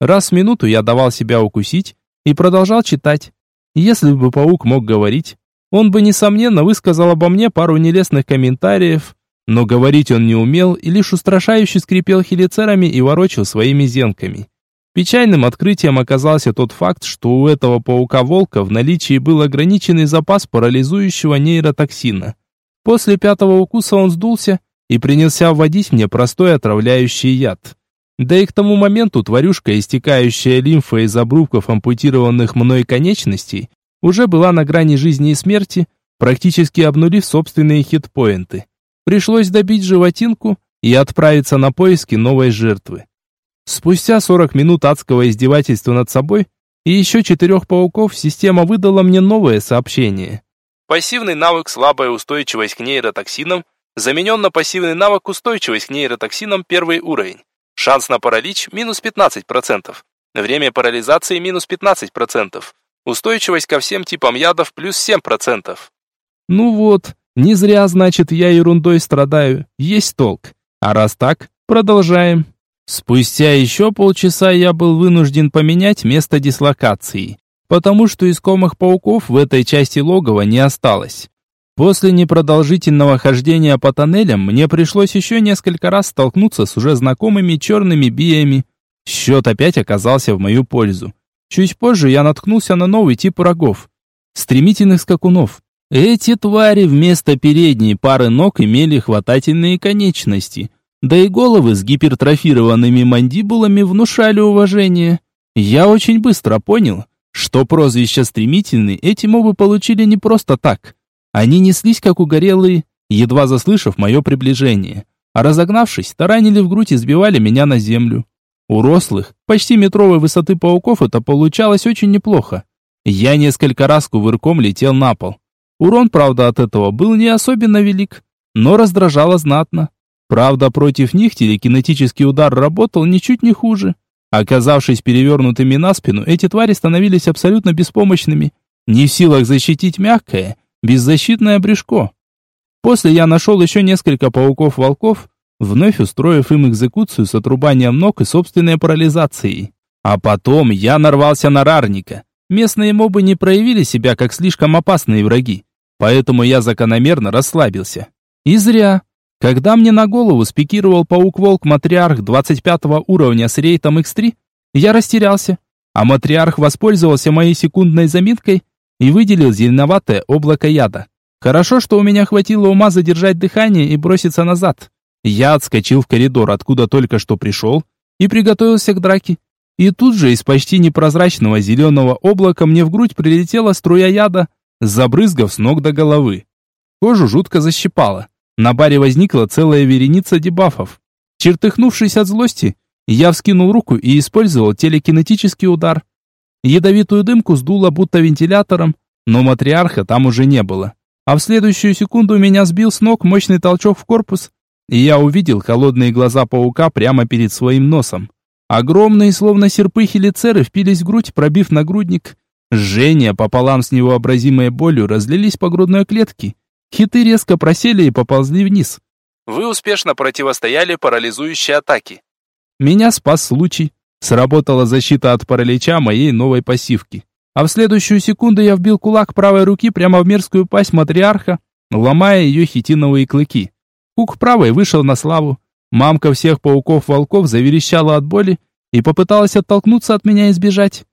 Раз в минуту я давал себя укусить и продолжал читать. Если бы паук мог говорить, он бы, несомненно, высказал обо мне пару нелестных комментариев, но говорить он не умел и лишь устрашающе скрипел хелицерами и ворочил своими зенками. Печальным открытием оказался тот факт, что у этого паука-волка в наличии был ограниченный запас парализующего нейротоксина. После пятого укуса он сдулся и принялся вводить мне простой отравляющий яд. Да и к тому моменту тварюшка, истекающая лимфой из обрубков ампутированных мной конечностей, уже была на грани жизни и смерти, практически обнулив собственные хитпоинты. Пришлось добить животинку и отправиться на поиски новой жертвы. Спустя 40 минут адского издевательства над собой и еще четырех пауков система выдала мне новое сообщение. Пассивный навык «Слабая устойчивость к нейротоксинам» заменен на пассивный навык «Устойчивость к нейротоксинам» первый уровень. Шанс на паралич минус 15%. Время парализации минус 15%. Устойчивость ко всем типам ядов плюс 7%. Ну вот, не зря, значит, я ерундой страдаю. Есть толк. А раз так, продолжаем. Спустя еще полчаса я был вынужден поменять место дислокации, потому что искомых пауков в этой части логова не осталось. После непродолжительного хождения по тоннелям мне пришлось еще несколько раз столкнуться с уже знакомыми черными биями. Счет опять оказался в мою пользу. Чуть позже я наткнулся на новый тип врагов. Стремительных скакунов. Эти твари вместо передней пары ног имели хватательные конечности – да и головы с гипертрофированными мандибулами внушали уважение. Я очень быстро понял, что прозвище «стремительный» эти мобы получили не просто так. Они неслись как угорелые, едва заслышав мое приближение. А разогнавшись, таранили в грудь и сбивали меня на землю. У рослых, почти метровой высоты пауков это получалось очень неплохо. Я несколько раз кувырком летел на пол. Урон, правда, от этого был не особенно велик, но раздражало знатно. Правда, против них телекинетический удар работал ничуть не хуже. Оказавшись перевернутыми на спину, эти твари становились абсолютно беспомощными, не в силах защитить мягкое, беззащитное брюшко. После я нашел еще несколько пауков-волков, вновь устроив им экзекуцию с отрубанием ног и собственной парализацией. А потом я нарвался на рарника. Местные мобы не проявили себя как слишком опасные враги, поэтому я закономерно расслабился. И зря. Когда мне на голову спикировал паук-волк-матриарх 25 уровня с рейтом X3, я растерялся, а матриарх воспользовался моей секундной заминкой и выделил зеленоватое облако яда. Хорошо, что у меня хватило ума задержать дыхание и броситься назад. Я отскочил в коридор, откуда только что пришел, и приготовился к драке. И тут же из почти непрозрачного зеленого облака мне в грудь прилетела струя яда, забрызгав с ног до головы. Кожу жутко защипало. На баре возникла целая вереница дебафов. Чертыхнувшись от злости, я вскинул руку и использовал телекинетический удар. Ядовитую дымку сдуло будто вентилятором, но матриарха там уже не было. А в следующую секунду меня сбил с ног мощный толчок в корпус, и я увидел холодные глаза паука прямо перед своим носом. Огромные, словно серпы хелицеры, впились в грудь, пробив нагрудник. Жжение пополам с невообразимой болью разлились по грудной клетке, Хиты резко просели и поползли вниз. Вы успешно противостояли парализующей атаке. Меня спас случай. Сработала защита от паралича моей новой пассивки. А в следующую секунду я вбил кулак правой руки прямо в мерзкую пасть матриарха, ломая ее хитиновые клыки. Кук правой вышел на славу. Мамка всех пауков-волков заверещала от боли и попыталась оттолкнуться от меня и сбежать.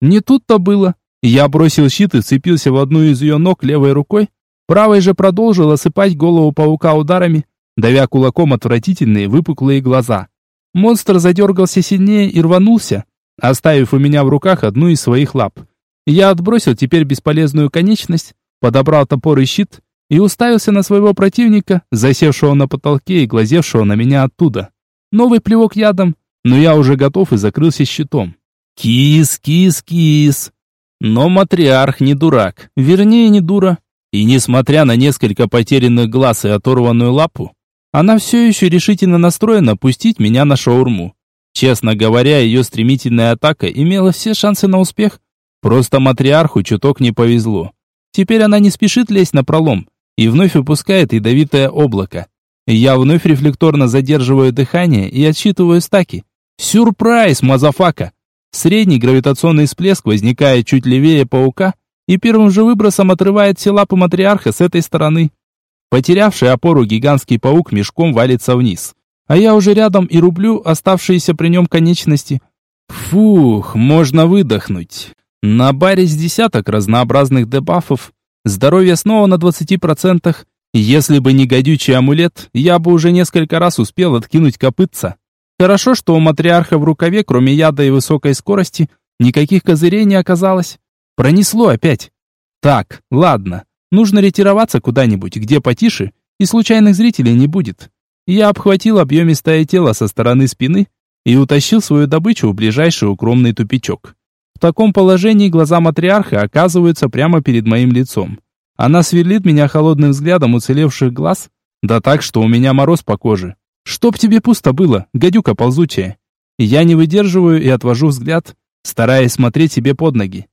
Не тут-то было. Я бросил щит и вцепился в одну из ее ног левой рукой, правой же продолжил осыпать голову паука ударами, давя кулаком отвратительные выпуклые глаза. Монстр задергался сильнее и рванулся, оставив у меня в руках одну из своих лап. Я отбросил теперь бесполезную конечность, подобрал топор и щит и уставился на своего противника, засевшего на потолке и глазевшего на меня оттуда. Новый плевок ядом, но я уже готов и закрылся щитом. Кис, кис, кис. Но матриарх не дурак, вернее не дура. И несмотря на несколько потерянных глаз и оторванную лапу, она все еще решительно настроена пустить меня на шаурму. Честно говоря, ее стремительная атака имела все шансы на успех. Просто матриарху чуток не повезло. Теперь она не спешит лезть на пролом и вновь выпускает ядовитое облако. Я вновь рефлекторно задерживаю дыхание и отсчитываю стаки. Сюрприз, motherfucker! Средний гравитационный всплеск возникает чуть левее паука и первым же выбросом отрывает все лапы матриарха с этой стороны. Потерявший опору гигантский паук мешком валится вниз. А я уже рядом и рублю оставшиеся при нем конечности. Фух, можно выдохнуть. На баре с десяток разнообразных дебафов. Здоровье снова на 20%. Если бы не гадючий амулет, я бы уже несколько раз успел откинуть копытца. Хорошо, что у матриарха в рукаве, кроме яда и высокой скорости, никаких козырей не оказалось. Пронесло опять. Так, ладно. Нужно ретироваться куда-нибудь, где потише, и случайных зрителей не будет. Я обхватил объемистое тело со стороны спины и утащил свою добычу в ближайший укромный тупичок. В таком положении глаза матриарха оказываются прямо перед моим лицом. Она сверлит меня холодным взглядом уцелевших глаз, да так, что у меня мороз по коже. Чтоб тебе пусто было, гадюка ползучая. Я не выдерживаю и отвожу взгляд, стараясь смотреть себе под ноги.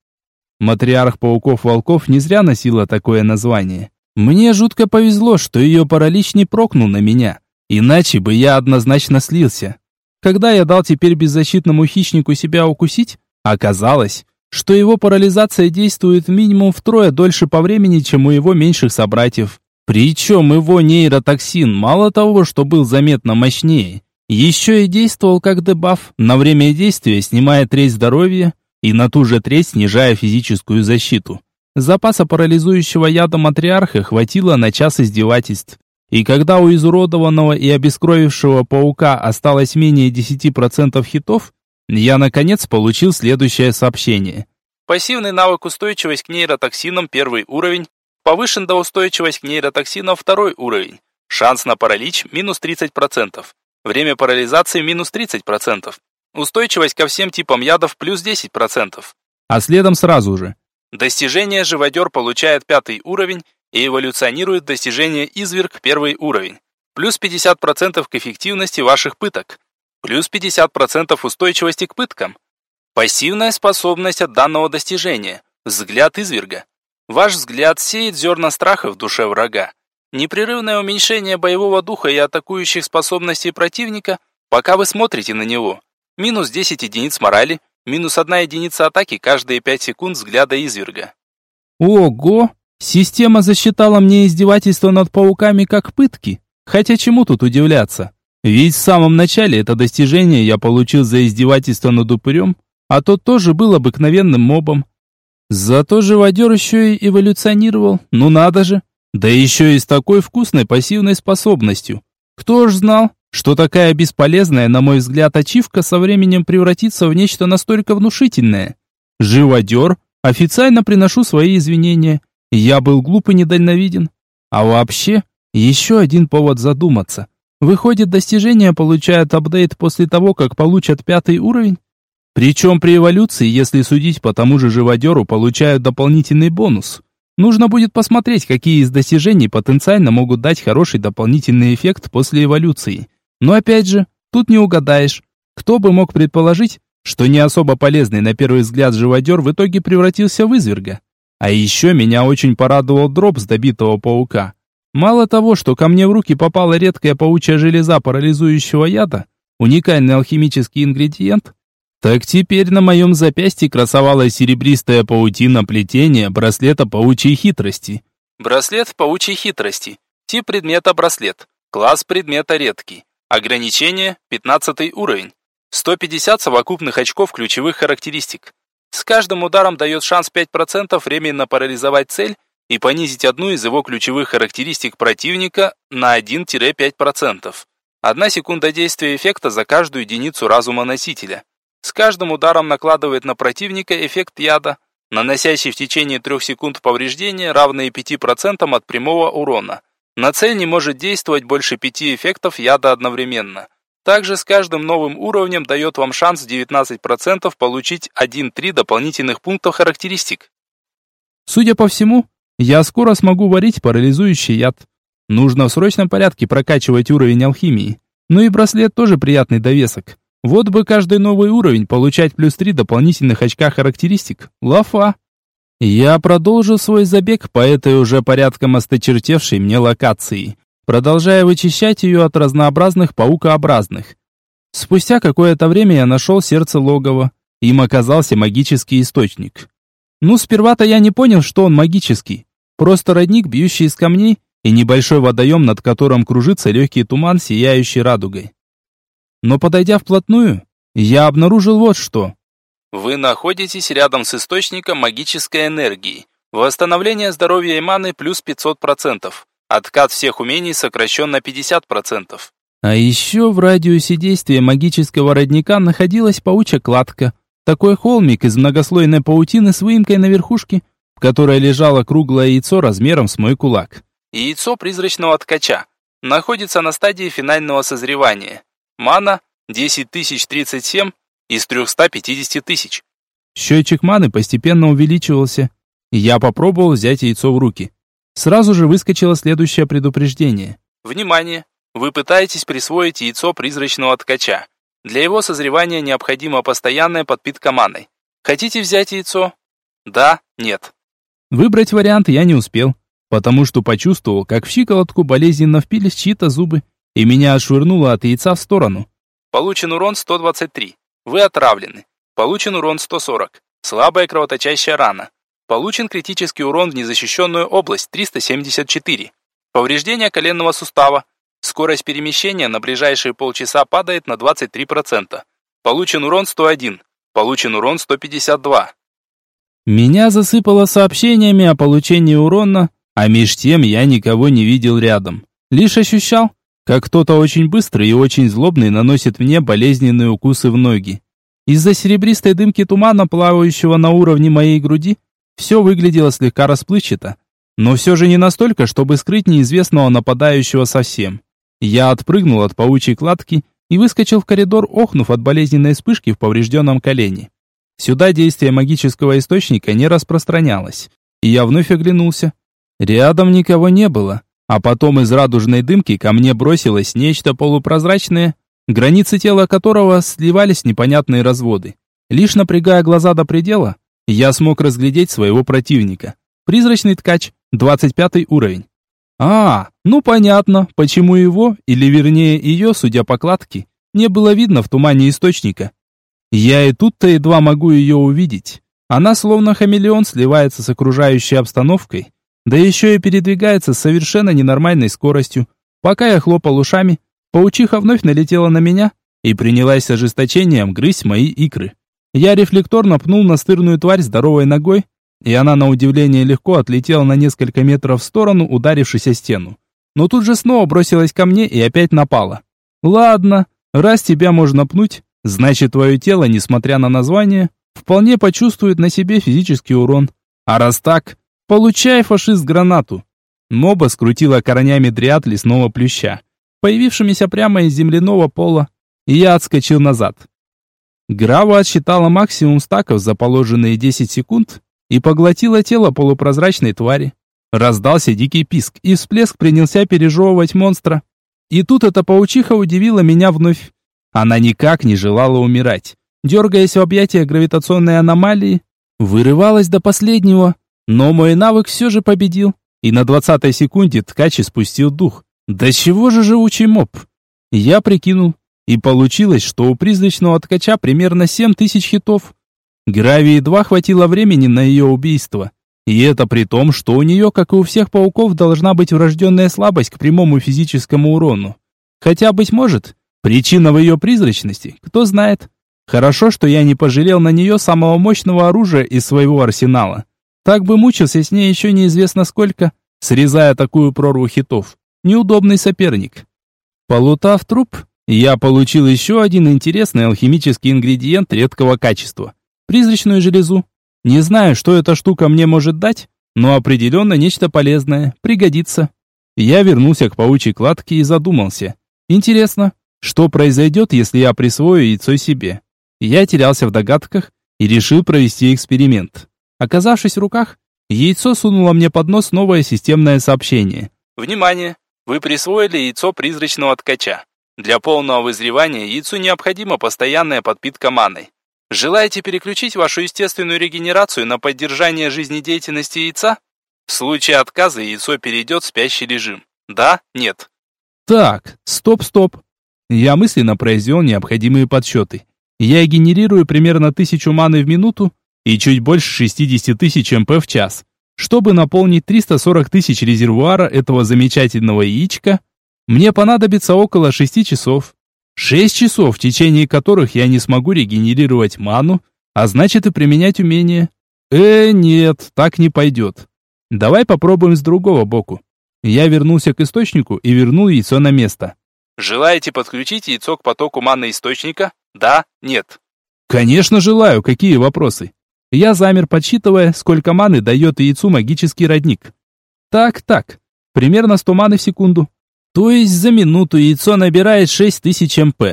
Матриарх пауков-волков не зря носила такое название. Мне жутко повезло, что ее паралич не прокнул на меня, иначе бы я однозначно слился. Когда я дал теперь беззащитному хищнику себя укусить, оказалось, что его парализация действует минимум втрое дольше по времени, чем у его меньших собратьев. Причем его нейротоксин мало того, что был заметно мощнее, еще и действовал как дебаф, на время действия снимая треть здоровья, и на ту же треть снижая физическую защиту. Запаса парализующего яда матриарха хватило на час издевательств. И когда у изуродованного и обескровившего паука осталось менее 10% хитов, я наконец получил следующее сообщение. Пассивный навык устойчивость к нейротоксинам первый уровень, повышен до устойчивость к нейротоксинам второй уровень. Шанс на паралич минус 30%. Время парализации минус 30%. Устойчивость ко всем типам ядов плюс 10%. А следом сразу же. Достижение живодер получает пятый уровень и эволюционирует достижение изверг первый уровень. Плюс 50% к эффективности ваших пыток. Плюс 50% устойчивости к пыткам. Пассивная способность от данного достижения. Взгляд изверга. Ваш взгляд сеет зерна страха в душе врага. Непрерывное уменьшение боевого духа и атакующих способностей противника, пока вы смотрите на него минус 10 единиц морали, минус 1 единица атаки каждые 5 секунд взгляда изверга. Ого! Система засчитала мне издевательство над пауками как пытки. Хотя чему тут удивляться? Ведь в самом начале это достижение я получил за издевательство над упырем, а тот тоже был обыкновенным мобом. Зато живодер еще и эволюционировал, ну надо же. Да еще и с такой вкусной пассивной способностью. Кто ж знал, что такая бесполезная, на мой взгляд, ачивка со временем превратится в нечто настолько внушительное. Живодер, официально приношу свои извинения. Я был глуп и недальновиден. А вообще, еще один повод задуматься. Выходит, достижения получают апдейт после того, как получат пятый уровень? Причем при эволюции, если судить по тому же живодеру, получают дополнительный бонус. Нужно будет посмотреть, какие из достижений потенциально могут дать хороший дополнительный эффект после эволюции. Но опять же, тут не угадаешь. Кто бы мог предположить, что не особо полезный на первый взгляд живодер в итоге превратился в изверга. А еще меня очень порадовал дроп с добитого паука. Мало того, что ко мне в руки попала редкая паучья железа парализующего яда, уникальный алхимический ингредиент, так теперь на моем запястье красовалась серебристая паутина плетения браслета паучьей хитрости. Браслет паучьей хитрости. Тип предмета браслет. Класс предмета редкий. Ограничение 15 уровень. 150 совокупных очков ключевых характеристик. С каждым ударом дает шанс 5% временно парализовать цель и понизить одну из его ключевых характеристик противника на 1-5%. Одна секунда действия эффекта за каждую единицу разума носителя. С каждым ударом накладывает на противника эффект яда, наносящий в течение 3 секунд повреждения, равные 5% от прямого урона. На цель не может действовать больше 5 эффектов яда одновременно. Также с каждым новым уровнем дает вам шанс 19% получить 1-3 дополнительных пунктов характеристик. Судя по всему, я скоро смогу варить парализующий яд. Нужно в срочном порядке прокачивать уровень алхимии. Ну и браслет тоже приятный довесок. Вот бы каждый новый уровень получать плюс 3 дополнительных очка характеристик. Лафа. Я продолжил свой забег по этой уже порядком осточертевшей мне локации, продолжая вычищать ее от разнообразных паукообразных. Спустя какое-то время я нашел сердце логова. Им оказался магический источник. Ну, сперва-то я не понял, что он магический. Просто родник, бьющий из камней, и небольшой водоем, над которым кружится легкий туман, сияющий радугой. Но подойдя вплотную, я обнаружил вот что. Вы находитесь рядом с источником магической энергии. Восстановление здоровья и маны плюс 500%. Откат всех умений сокращен на 50%. А еще в радиусе действия магического родника находилась паучья кладка – такой холмик из многослойной паутины с выемкой на верхушке, в которой лежало круглое яйцо размером с мой кулак. Яйцо призрачного ткача. Находится на стадии финального созревания. Мана 10037 из 350 тысяч. Счетчик маны постепенно увеличивался. Я попробовал взять яйцо в руки. Сразу же выскочило следующее предупреждение. Внимание! Вы пытаетесь присвоить яйцо призрачного ткача. Для его созревания необходима постоянная подпитка маной. Хотите взять яйцо? Да, нет. Выбрать вариант я не успел, потому что почувствовал, как в щиколотку болезненно впились чьи-то зубы, и меня отшвырнуло от яйца в сторону. Получен урон 123. Вы отравлены. Получен урон 140. Слабая кровоточащая рана. Получен критический урон в незащищенную область 374. Повреждение коленного сустава Скорость перемещения на ближайшие полчаса падает на 23%. Получен урон 101. Получен урон 152. Меня засыпало сообщениями о получении урона, а меж тем я никого не видел рядом. Лишь ощущал, как кто-то очень быстрый и очень злобный наносит мне болезненные укусы в ноги. Из-за серебристой дымки тумана, плавающего на уровне моей груди, все выглядело слегка расплывчато, но все же не настолько, чтобы скрыть неизвестного нападающего совсем. Я отпрыгнул от паучьей кладки и выскочил в коридор, охнув от болезненной вспышки в поврежденном колене. Сюда действие магического источника не распространялось, и я вновь оглянулся. Рядом никого не было, а потом из радужной дымки ко мне бросилось нечто полупрозрачное, границы тела которого сливались непонятные разводы. Лишь напрягая глаза до предела, я смог разглядеть своего противника. Призрачный ткач, 25 уровень. А, ну понятно, почему его, или вернее ее, судя по кладке, не было видно в тумане источника. Я и тут-то едва могу ее увидеть. Она словно хамелеон сливается с окружающей обстановкой, да еще и передвигается с совершенно ненормальной скоростью. Пока я хлопал ушами, паучиха вновь налетела на меня и принялась с ожесточением грызть мои икры. Я рефлекторно пнул настырную тварь здоровой ногой, и она на удивление легко отлетела на несколько метров в сторону, ударившись о стену. Но тут же снова бросилась ко мне и опять напала. Ладно, раз тебя можно пнуть, значит твое тело, несмотря на название, вполне почувствует на себе физический урон. А раз так, получай, фашист, гранату. Моба скрутила коронями дриад лесного плюща, появившимися прямо из земляного пола, и я отскочил назад. Грава отсчитала максимум стаков за положенные 10 секунд и поглотила тело полупрозрачной твари. Раздался дикий писк, и всплеск принялся пережевывать монстра. И тут эта паучиха удивила меня вновь. Она никак не желала умирать. Дергаясь в объятиях гравитационной аномалии, вырывалась до последнего. Но мой навык все же победил. И на двадцатой секунде ткач спустил дух. Да чего же живучий моб? Я прикинул. И получилось, что у призрачного ткача примерно семь тысяч хитов. Гравии едва хватило времени на ее убийство. И это при том, что у нее, как и у всех пауков, должна быть врожденная слабость к прямому физическому урону. Хотя, быть может, причина в ее призрачности, кто знает. Хорошо, что я не пожалел на нее самого мощного оружия из своего арсенала. Так бы мучился с ней еще неизвестно сколько, срезая такую прорву хитов. Неудобный соперник. Полутав труп, я получил еще один интересный алхимический ингредиент редкого качества. Призрачную железу. Не знаю, что эта штука мне может дать, но определенно нечто полезное, пригодится. Я вернулся к паучьей кладке и задумался. Интересно, что произойдет, если я присвою яйцо себе? Я терялся в догадках и решил провести эксперимент. Оказавшись в руках, яйцо сунуло мне под нос новое системное сообщение. Внимание! Вы присвоили яйцо призрачного ткача. Для полного вызревания яйцу необходима постоянная подпитка маной. Желаете переключить вашу естественную регенерацию на поддержание жизнедеятельности яйца? В случае отказа яйцо перейдет в спящий режим. Да? Нет? Так, стоп-стоп. Я мысленно произвел необходимые подсчеты. Я генерирую примерно тысячу маны в минуту и чуть больше 60 тысяч МП в час. Чтобы наполнить 340 тысяч резервуара этого замечательного яичка, мне понадобится около 6 часов. 6 часов, в течение которых я не смогу регенерировать ману, а значит и применять умения. Э, нет, так не пойдет. Давай попробуем с другого боку. Я вернулся к источнику и вернул яйцо на место. Желаете подключить яйцо к потоку маны источника? Да? Нет? Конечно желаю, какие вопросы? Я замер, подсчитывая, сколько маны дает яйцу магический родник. Так, так, примерно 100 маны в секунду. То есть за минуту яйцо набирает 6000 МП,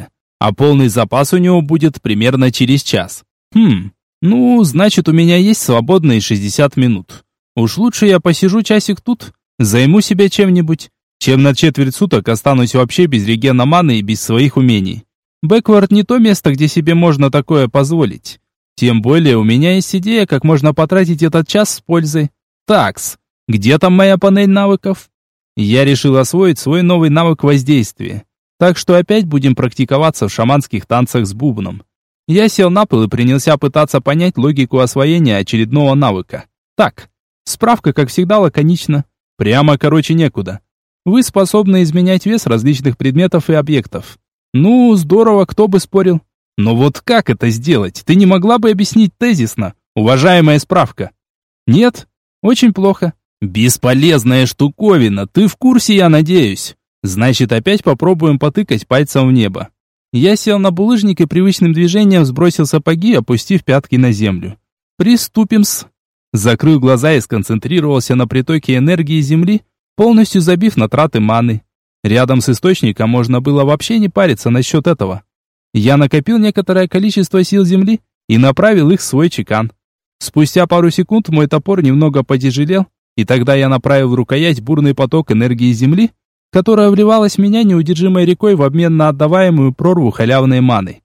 а полный запас у него будет примерно через час. Хм, ну, значит у меня есть свободные 60 минут. Уж лучше я посижу часик тут, займу себя чем-нибудь, чем на четверть суток останусь вообще без регена маны и без своих умений. Бэквард не то место, где себе можно такое позволить. Тем более у меня есть идея, как можно потратить этот час с пользой. Такс, где там моя панель навыков? Я решил освоить свой новый навык воздействия. Так что опять будем практиковаться в шаманских танцах с бубном. Я сел на пол и принялся пытаться понять логику освоения очередного навыка. Так, справка, как всегда, лаконична. Прямо короче некуда. Вы способны изменять вес различных предметов и объектов. Ну, здорово, кто бы спорил. Но вот как это сделать? Ты не могла бы объяснить тезисно, уважаемая справка? Нет? Очень плохо. Бесполезная штуковина, ты в курсе, я надеюсь. Значит, опять попробуем потыкать пальцем в небо. Я сел на булыжник и привычным движением сбросил сапоги, опустив пятки на землю. Приступим-с. Закрыл глаза и сконцентрировался на притоке энергии Земли, полностью забив на траты маны. Рядом с источником можно было вообще не париться насчет этого. Я накопил некоторое количество сил Земли и направил их в свой чекан. Спустя пару секунд мой топор немного потяжелел, и тогда я направил в рукоять бурный поток энергии Земли, которая вливалась в меня неудержимой рекой в обмен на отдаваемую прорву халявной маны.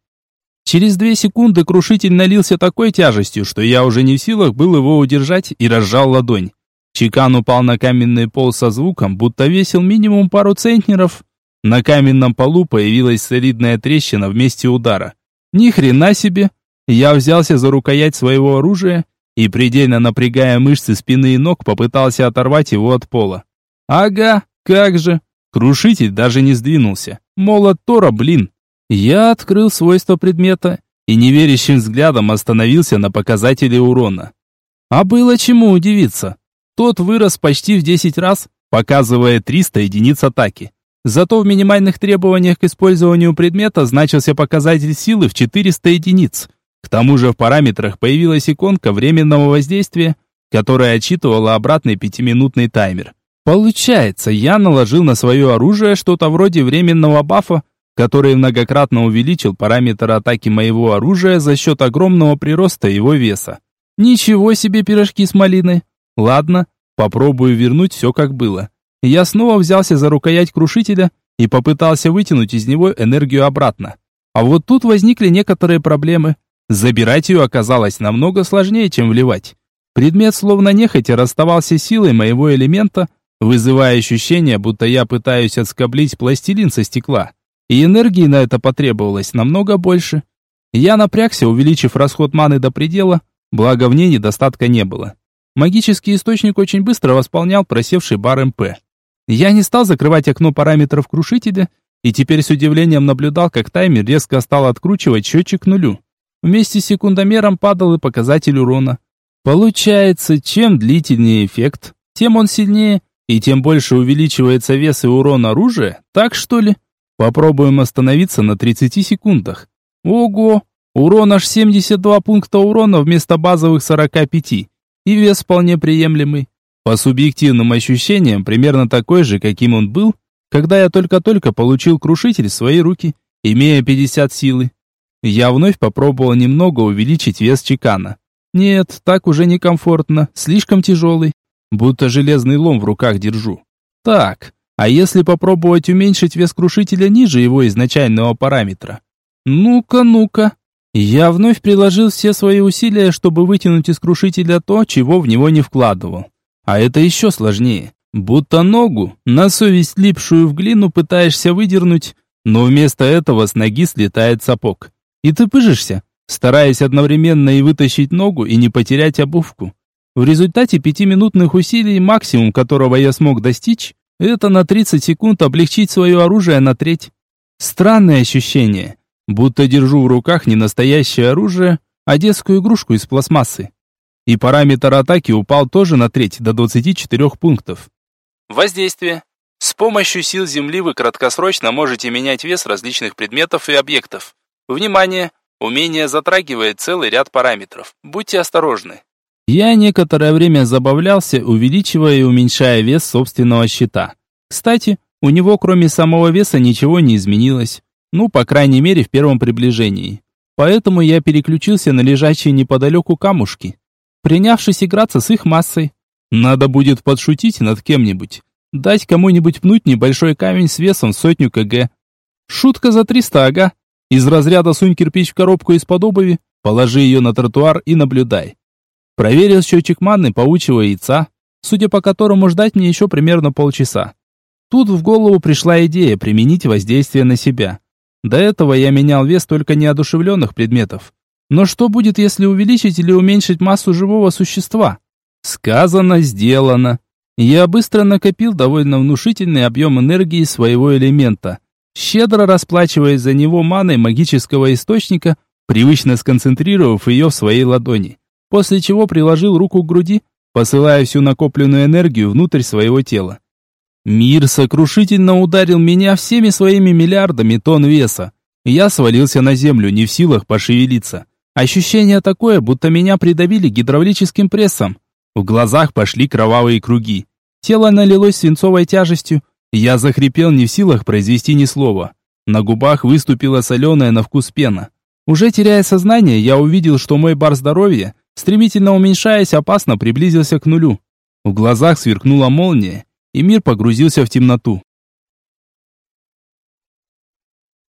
Через две секунды крушитель налился такой тяжестью, что я уже не в силах был его удержать и разжал ладонь. Чекан упал на каменный пол со звуком, будто весил минимум пару центнеров. На каменном полу появилась солидная трещина в месте удара. Ни хрена себе! Я взялся за рукоять своего оружия и, предельно напрягая мышцы спины и ног, попытался оторвать его от пола. Ага, как же! Крушитель даже не сдвинулся. Молот Тора, блин! Я открыл свойства предмета и неверящим взглядом остановился на показателе урона. А было чему удивиться. Тот вырос почти в 10 раз, показывая 300 единиц атаки. Зато в минимальных требованиях к использованию предмета значился показатель силы в 400 единиц. К тому же в параметрах появилась иконка временного воздействия, которая отчитывала обратный пятиминутный таймер. Получается, я наложил на свое оружие что-то вроде временного бафа, который многократно увеличил параметр атаки моего оружия за счет огромного прироста его веса. Ничего себе пирожки с малиной. Ладно, попробую вернуть все как было. Я снова взялся за рукоять крушителя и попытался вытянуть из него энергию обратно. А вот тут возникли некоторые проблемы. Забирать ее оказалось намного сложнее, чем вливать. Предмет словно нехотя расставался силой моего элемента, вызывая ощущение, будто я пытаюсь отскоблить пластилин со стекла. И энергии на это потребовалось намного больше. Я напрягся, увеличив расход маны до предела, благо в ней недостатка не было. Магический источник очень быстро восполнял просевший бар МП. Я не стал закрывать окно параметров крушителя и теперь с удивлением наблюдал, как таймер резко стал откручивать счетчик к нулю. Вместе с секундомером падал и показатель урона. Получается, чем длительнее эффект, тем он сильнее, и тем больше увеличивается вес и урон оружия, так что ли? Попробуем остановиться на 30 секундах. Ого, урон аж 72 пункта урона вместо базовых 45, и вес вполне приемлемый. По субъективным ощущениям, примерно такой же, каким он был, когда я только-только получил крушитель в свои руки, имея 50 силы. Я вновь попробовал немного увеличить вес чекана. Нет, так уже некомфортно, слишком тяжелый, будто железный лом в руках держу. Так, а если попробовать уменьшить вес крушителя ниже его изначального параметра? Ну-ка, ну-ка. Я вновь приложил все свои усилия, чтобы вытянуть из крушителя то, чего в него не вкладывал. А это еще сложнее. Будто ногу, на совесть липшую в глину, пытаешься выдернуть, но вместо этого с ноги слетает сапог. И ты пыжишься, стараясь одновременно и вытащить ногу, и не потерять обувку. В результате пятиминутных усилий, максимум которого я смог достичь, это на 30 секунд облегчить свое оружие на треть. Странное ощущение, будто держу в руках не настоящее оружие, а детскую игрушку из пластмассы и параметр атаки упал тоже на треть, до 24 пунктов. Воздействие. С помощью сил Земли вы краткосрочно можете менять вес различных предметов и объектов. Внимание! Умение затрагивает целый ряд параметров. Будьте осторожны. Я некоторое время забавлялся, увеличивая и уменьшая вес собственного щита. Кстати, у него кроме самого веса ничего не изменилось. Ну, по крайней мере, в первом приближении. Поэтому я переключился на лежащие неподалеку камушки принявшись играться с их массой. Надо будет подшутить над кем-нибудь, дать кому-нибудь пнуть небольшой камень с весом сотню кг. Шутка за 300, ага. Из разряда сунь кирпич в коробку из-под обуви, положи ее на тротуар и наблюдай. Проверил счетчик манны паучьего яйца, судя по которому ждать мне еще примерно полчаса. Тут в голову пришла идея применить воздействие на себя. До этого я менял вес только неодушевленных предметов. Но что будет, если увеличить или уменьшить массу живого существа? Сказано, сделано. Я быстро накопил довольно внушительный объем энергии своего элемента, щедро расплачиваясь за него маной магического источника, привычно сконцентрировав ее в своей ладони, после чего приложил руку к груди, посылая всю накопленную энергию внутрь своего тела. Мир сокрушительно ударил меня всеми своими миллиардами тонн веса. Я свалился на землю, не в силах пошевелиться. Ощущение такое, будто меня придавили гидравлическим прессом. В глазах пошли кровавые круги. Тело налилось свинцовой тяжестью. Я захрипел не в силах произвести ни слова. На губах выступила соленая на вкус пена. Уже теряя сознание, я увидел, что мой бар здоровья, стремительно уменьшаясь, опасно приблизился к нулю. В глазах сверкнула молния, и мир погрузился в темноту.